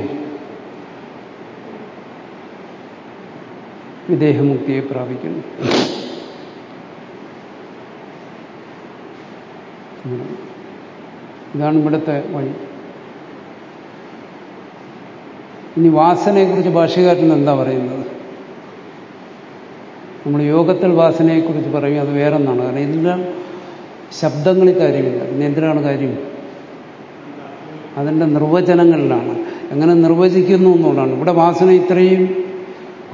വിദേഹമുക്തിയെ പ്രാപിക്കുന്നു. ഇതാണ് ഇവിടുത്തെ വഴി. ഇനി വാസനയെക്കുറിച്ച് ഭാഷകാരൻ എന്താ പറയുന്നത്? നമ്മൾ യോഗത്തിൽ വാസനയെക്കുറിച്ച് പറയും അത് വേറൊന്നാണ്. കാരണം ഇതിലെല്ലാം ശബ്ദങ്ങളിൽ കാര്യമില്ല. പിന്നെ എന്തിനാണ് കാര്യം? അതിന്റെ നിർവചനങ്ങളിലാണ്. എങ്ങനെ നിർവചിക്കുന്നു എന്നുള്ളതാണ്. ഇവിടെ വാസന ഇത്രയും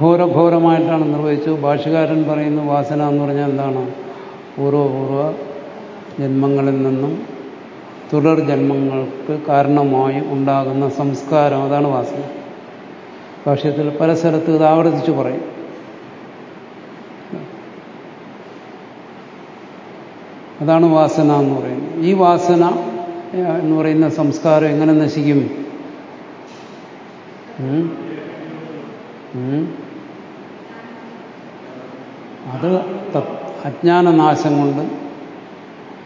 ഘോരഘോരമായിട്ടാണ് നിർവചിച്ചു ഭാഷകാരൻ പറയുന്നു വാസന എന്ന് പറഞ്ഞാൽ എന്താണ്? പൂർവപൂർവ ജന്മങ്ങളിൽ നിന്നും തുടർ ജന്മങ്ങൾക്ക് കാരണമായി ഉണ്ടാകുന്ന സംസ്കാരം. അതാണ് വാസന. ഭാഷ്യത്തിൽ പല സ്ഥലത്ത് ഇത് ആവർത്തിച്ചു പറയും. അതാണ് വാസന എന്ന് പറയുന്നത്. ഈ വാസന എന്ന് പറയുന്ന സംസ്കാരം എങ്ങനെ നശിക്കും? അത് അജ്ഞാനനാശം കൊണ്ട്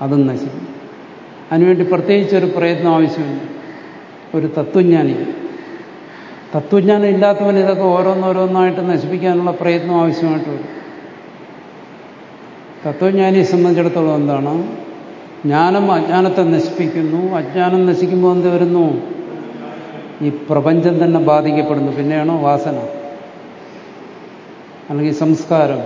അതും നശിക്കും. അതിനുവേണ്ടി പ്രത്യേകിച്ചൊരു പ്രയത്നം ആവശ്യമില്ല. ഒരു തത്വജ്ഞാനി. തത്വജ്ഞാനം ഇല്ലാത്തവൻ ഇതൊക്കെ ഓരോന്നോരോന്നായിട്ട് നശിപ്പിക്കാനുള്ള പ്രയത്നം ആവശ്യമായിട്ട് വരും തത്വജ്ഞാനിയെ സംബന്ധിച്ചിടത്തോളം എന്താണ്? ജ്ഞാനം അജ്ഞാനത്തെ നശിപ്പിക്കുന്നു. അജ്ഞാനം നശിക്കുമ്പോൾ എന്ത് വരുന്നു? ഈ പ്രപഞ്ചം തന്നെ ബാധിക്കപ്പെടുന്നു. പിന്നെയാണോ വാസന. അല്ലെങ്കിൽ സംസ്കാരം.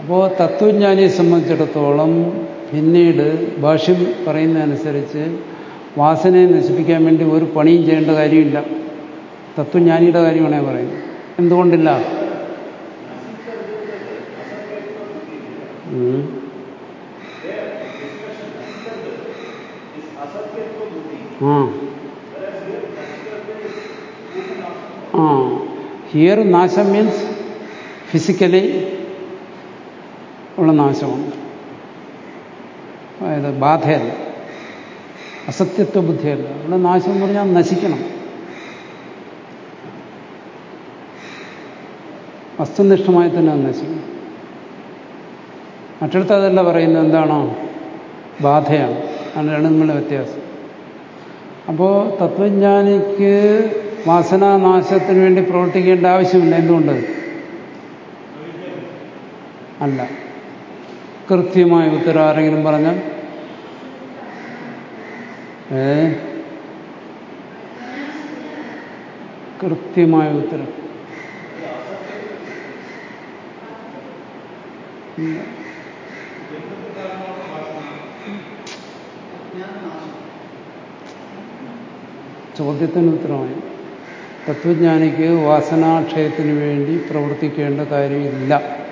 അപ്പോൾ തത്വജ്ഞാനിയെ സംബന്ധിച്ചിടത്തോളം പിന്നീട് ഭാഷ്യം പറയുന്നതനുസരിച്ച് വാസനയെ നശിപ്പിക്കാൻ വേണ്ടി ഒരു പണിയും ചെയ്യേണ്ട കാര്യമില്ല. തത്വജ്ഞാനിയുടെ കാര്യമാണേ പറയുന്നത്. എന്തുകൊണ്ടില്ല? ഹിയർ നാശം മീൻസ് ഫിസിക്കലി ഉള്ള നാശമാണ്. അതായത് ബാധയല്ല. അസത്യത്വ ബുദ്ധിയല്ല. അവിടെ നാശം എന്ന് പറഞ്ഞാൽ നശിക്കണം. വസ്തുനിഷ്ഠമായി തന്നെ നശിക്കണം മറ്റടുത്ത് അതല്ല പറയുന്നത് എന്താണോ? ബാധയാണ്. ആണ് രണ്ടും വ്യത്യാസം. അപ്പോൾ തത്വജ്ഞാനിക്ക് വാസനാനാശത്തിന് വേണ്ടി പ്രവർത്തിക്കേണ്ട ആവശ്യമില്ല. എന്തുകൊണ്ട്? അല്ല. കൃത്യമായ ഉത്തരം ആരെങ്കിലും പറഞ്ഞാൽ? ഏ? കൃത്യമായ ഉത്തരം. ചോദ്യത്തിന് ഉത്തരമായി. തത്വജ്ഞാനിക്ക് വാസനാക്ഷയത്തിന് വേണ്ടി പ്രവർത്തിക്കേണ്ട കാര്യമില്ല.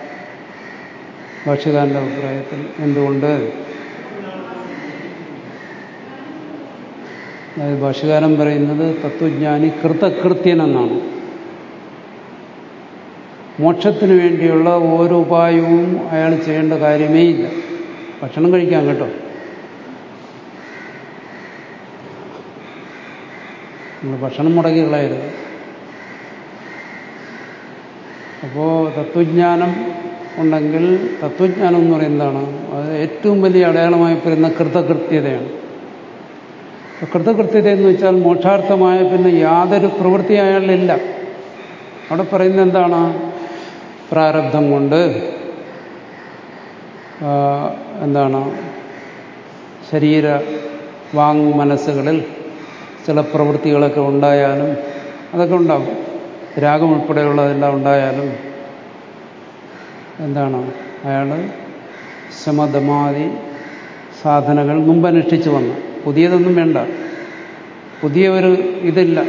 ഭാഷകാരന്റെ അഭിപ്രായത്തിൽ എന്തുകൊണ്ട്? അതായത് ഭാഷകാരം പറയുന്നത് തത്വജ്ഞാനി കൃതകൃത്യനെന്നാണ് മോക്ഷത്തിന് വേണ്ടിയുള്ള ഓരോ ഉപായവും അയാൾ ചെയ്യേണ്ട കാര്യമേ ഇല്ല. ഭക്ഷണം കഴിക്കാം കേട്ടോ. നിങ്ങൾ ഭക്ഷണം മുടക്കി കളയരുത്. അപ്പോൾ തത്വജ്ഞാനം ഉണ്ടെങ്കിൽ തത്വജ്ഞാനം എന്ന് പറയുന്നതാണ് അത് ഏറ്റവും വലിയ അടയാളമായി പറയുന്ന കൃതകൃത്യതയാണ്. കൃതകൃത്യത എന്ന് വെച്ചാൽ മോക്ഷാർത്ഥമായ പിന്നെ യാതൊരു പ്രവൃത്തി അയാളില്ല അവിടെ പറയുന്നത് എന്താണ്? പ്രാരബ്ധം കൊണ്ട് എന്താണ്? ശരീര വാങ് മനസ്സുകളിൽ ചില പ്രവൃത്തികളൊക്കെ ഉണ്ടായാലും അതൊക്കെ ഉണ്ടാവും രാഗം ഉൾപ്പെടെയുള്ളതെല്ലാം ഉണ്ടായാലും എന്താണ്? അയാൾ ശമതമാതി സാധനകൾ മുമ്പ് അനുഷ്ഠിച്ചു വന്നു. പുതിയതൊന്നും വേണ്ട. പുതിയ ഒരു ഇതില്ല.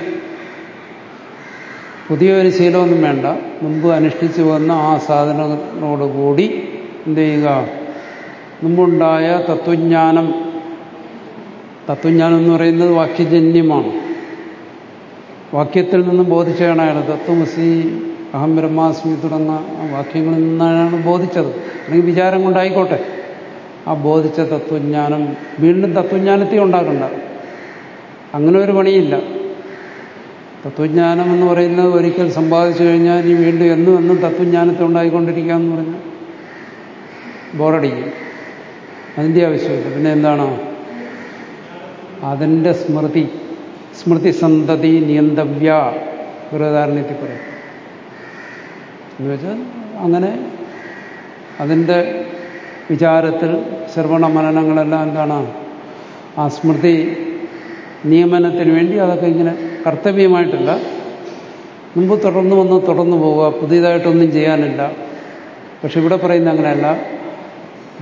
പുതിയ ഒരു ശീലമൊന്നും വേണ്ട. മുമ്പ് അനുഷ്ഠിച്ചു വന്ന ആ സാധനങ്ങളോടുകൂടി എന്ത് ചെയ്യുക? മുമ്പുണ്ടായ തത്വജ്ഞാനം. തത്വജ്ഞാനം എന്ന് പറയുന്നത് വാക്യജന്യമാണ്. വാക്യത്തിൽ നിന്നും ബോധിച്ചാണ് അയാൾ. തത്വമസി അഹം ബ്രഹ്മാസ്മി തുടങ്ങുന്ന ആ വാക്യങ്ങളിൽ നിന്നാണ് ബോധിച്ചത്. അല്ലെങ്കിൽ വിചാരം കൊണ്ടായിക്കോട്ടെ. ആ ബോധിച്ച തത്വജ്ഞാനം വീണ്ടും തത്വജ്ഞാനത്തെ ഉണ്ടാകണ്ട. അങ്ങനെ ഒരു പണിയില്ല. തത്വജ്ഞാനം എന്ന് പറയുന്നത് ഒരിക്കൽ സമ്പാദിച്ചു കഴിഞ്ഞാൽ ഇനി വീണ്ടും എന്നും എന്നും തത്വജ്ഞാനത്തെ ഉണ്ടായിക്കൊണ്ടിരിക്കുക എന്ന് പറഞ്ഞാൽ ബോറടിക്കും. അതിന്റെ ആവശ്യമില്ല. പിന്നെ എന്താണ്? അതിന്റെ സ്മൃതി. സ്മൃതി സന്തതി നിയന്തവ്യ. ഗൃഹധാരണത്തിൽ പറയും. എന്ന് വെച്ചാൽ അങ്ങനെ അതിന്റെ വിചാരത്തിൽ ശ്രവണ മനനങ്ങളെല്ലാം എന്താണ് ആ സ്മൃതി നിയമനത്തിന് വേണ്ടി അതൊക്കെ ഇങ്ങനെ കർത്തവ്യമായിട്ടില്ല. മുമ്പ് തുടർന്ന് വന്ന് തുടർന്നു പോവുക പുതിയതായിട്ടൊന്നും ചെയ്യാനില്ല. പക്ഷെ ഇവിടെ പറയുന്ന അങ്ങനെയല്ല.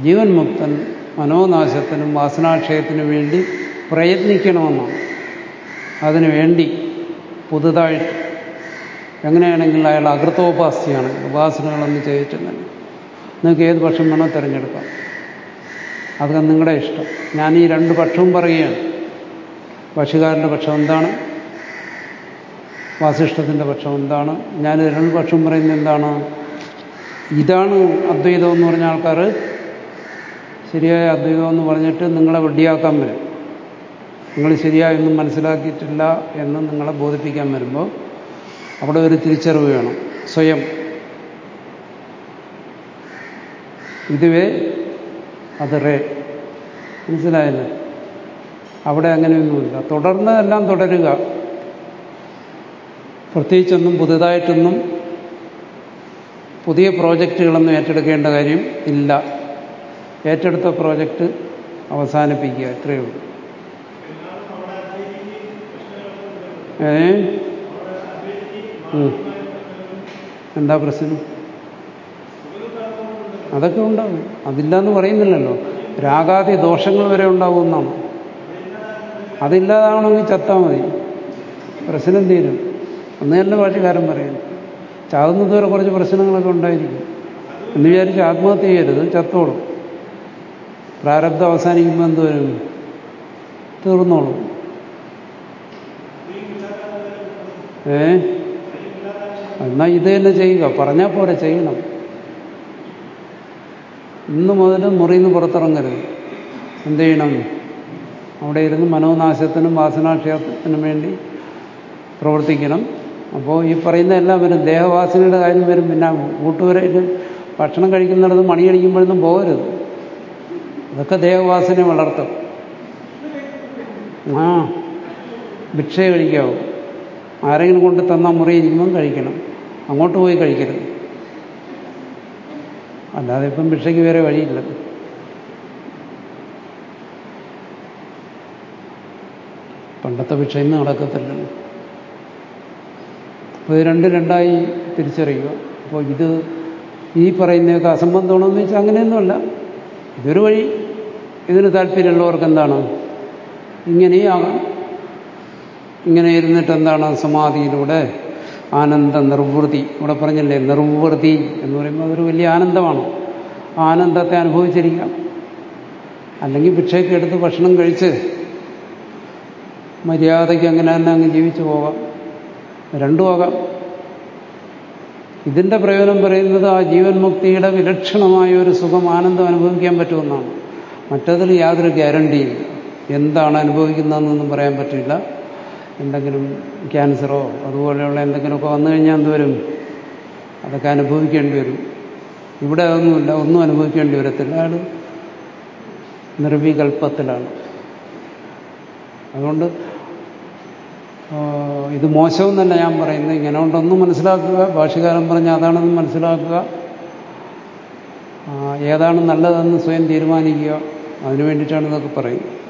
ജീവൻ മുക്തൻ മനോനാശത്തിനും വാസനാക്ഷയത്തിനും വേണ്ടി പ്രയത്നിക്കണമെന്നാണ്. അതിനുവേണ്ടി പുതുതായിട്ട് എങ്ങനെയാണെങ്കിൽ അയാൾ അകൃത്തോപാസ്തിയാണ് ഉപാസനകളൊന്നും ചെയ്തിട്ടില്ല. നിങ്ങൾക്ക് ഏത് പക്ഷം വേണോ തിരഞ്ഞെടുക്കാം. അതൊക്കെ നിങ്ങളുടെ ഇഷ്ടം. ഞാൻ ഈ രണ്ട് പക്ഷവും പറയുകയാണ്. ഭാഷകാരന്റെ പക്ഷം എന്താണ്? വാസിഷ്ഠത്തിന്റെ പക്ഷം എന്താണ്? ഞാൻ രണ്ട് പക്ഷം പറയുന്നത് എന്താണ്? ഇതാണ് അദ്വൈതം എന്ന് പറഞ്ഞ ആൾക്കാർ ശരിയായ അദ്വൈതം എന്ന് പറഞ്ഞിട്ട് നിങ്ങളെ വെടിയാക്കാൻ വരും. നിങ്ങൾ ശരിയായൊന്നും മനസ്സിലാക്കിയിട്ടില്ല എന്ന് നിങ്ങളെ ബോധിപ്പിക്കാൻ വരുമ്പോൾ അവിടെ ഒരു തിരിച്ചറിവ് വേണം. സ്വയം. ഇതുവേ അത് റേ. മനസ്സിലായല്ലേ? അവിടെ അങ്ങനെയൊന്നുമില്ല. തുടർന്ന് എല്ലാം തുടരുക. പ്രത്യേകിച്ചൊന്നും പുതുതായിട്ടൊന്നും പുതിയ പ്രോജക്റ്റുകളൊന്നും ഏറ്റെടുക്കേണ്ട കാര്യം ഇല്ല. ഏറ്റെടുത്ത പ്രോജക്റ്റ് അവസാനിപ്പിക്കുക. ഇത്രയേ ഉള്ളൂ. ഏ. എന്താ പ്രശ്നം? അതൊക്കെ ഉണ്ടാവും. അതില്ലാന്ന് പറയുന്നില്ലല്ലോ. രാഗാതി ദോഷങ്ങൾ വരെ ഉണ്ടാവുമെന്നാണ് അതില്ലാതാവണമെങ്കിൽ ചത്താൽ മതി. പ്രശ്നം തീരും അന്ന് തന്നെ ഭാഷകാരൻ പറയുന്നു ചാകുന്നത് വരെ കുറച്ച് പ്രശ്നങ്ങളൊക്കെ ഉണ്ടായിരിക്കും. എന്ന് വിചാരിച്ച് ആത്മഹത്യ ചെയ്യരുത് ചത്തോളും. പ്രാരബ്ധം അവസാനിക്കുമ്പോൾ എന്ത് വരും? തീർന്നോളും. ഏ? എന്നാൽ ഇത് തന്നെ ചെയ്യുക. പറഞ്ഞാൽ പോരെ ചെയ്യണം. ഇന്ന് മുതൽ മുറിയിൽ നിന്ന് പുറത്തിറങ്ങരുത്. എന്ത് ചെയ്യണം? അവിടെ ഇരുന്ന് മനോനാശത്തിനും വാസനാക്ഷയത്തിനും വേണ്ടി പ്രവർത്തിക്കണം. അപ്പോൾ ഈ പറയുന്ന എല്ലാം വരും. ദേഹവാസനയുടെ കാര്യം വരും. പിന്നെ കൂട്ടുകാരും ഭക്ഷണം കഴിക്കുന്നിടത്ത് മണിയടിക്കുമ്പോഴൊന്നും പോകരുത്. അതൊക്കെ ദേഹവാസനെ വളർത്തും. ആ ഭിക്ഷ കഴിക്കാവും. ആരെങ്കിലും കൊണ്ട് തന്ന മുറിയിരിക്കുമ്പം കഴിക്കണം. അങ്ങോട്ട് പോയി കഴിക്കരുത്. അല്ലാതെ ഇപ്പം ഭിക്ഷയ്ക്ക് വേറെ വഴിയില്ല. പണ്ടത്തെ ഭിക്ഷ ഇന്ന് നടക്കത്തില്ലല്ലോ. അപ്പോൾ ഇത് രണ്ട് രണ്ടായി തിരിച്ചറിയുക. അപ്പോൾ ഇത് ഈ പറയുന്നതൊക്കെ അസംബന്ധമാണോ എന്ന് വെച്ചാൽ അങ്ങനെയൊന്നുമല്ല. ഇതൊരു വഴി. ഇതിന് താല്പര്യമുള്ളവർക്ക് എന്താണ്? ഇങ്ങനെയും ആകാം ഇങ്ങനെ ഇരുന്നിട്ട് എന്താണ് സമാധിയിലൂടെ ആനന്ദ നിർവൃതി? ഇവിടെ പറഞ്ഞില്ലേ നിർവൃതി എന്ന് പറയുമ്പോൾ അതൊരു വലിയ ആനന്ദമാണ്. ആനന്ദത്തെ അനുഭവിച്ചിരിക്കാം. അല്ലെങ്കിൽ ഭിക്ഷയ്ക്ക് എടുത്ത് ഭക്ഷണം കഴിച്ച് മര്യാദയ്ക്ക് അങ്ങനെ തന്നെ അങ്ങ് ജീവിച്ചു പോകാം. രണ്ടുമാകാം ഇതിന്റെ പ്രയോജനം പറയുന്നത് ആ ജീവൻ മുക്തിയുടെ വിലക്ഷണമായ ഒരു സുഖം ആനന്ദം അനുഭവിക്കാൻ പറ്റുമെന്നാണ്. മറ്റതിൽ യാതൊരു ഗ്യാരണ്ടിയില്ല എന്താണ് അനുഭവിക്കുന്നതെന്നൊന്നും പറയാൻ പറ്റില്ല. എന്തെങ്കിലും ക്യാൻസറോ അതുപോലെയുള്ള എന്തെങ്കിലുമൊക്കെ വന്നു കഴിഞ്ഞാൽ എന്തുവരും അതൊക്കെ അനുഭവിക്കേണ്ടി വരും. ഇവിടെ ഒന്നുമില്ല ഒന്നും അനുഭവിക്കേണ്ടി വരത്തില്ല. അയാൾ നിർവികൽപ്പത്തിലാണ്. അതുകൊണ്ട് ഇത് മോശമെന്നല്ല ഞാൻ പറയുന്നത്. ഇങ്ങനെ കൊണ്ടൊന്നും മനസ്സിലാക്കുക. ഭാഷകാരൻ പറഞ്ഞ അതാണെന്ന് മനസ്സിലാക്കുക. ഏതാണ് നല്ലതെന്ന് സ്വയം തീരുമാനിക്കുക. അതിനു വേണ്ടിയിട്ടാണ് ഇതൊക്കെ പറയുന്നത്.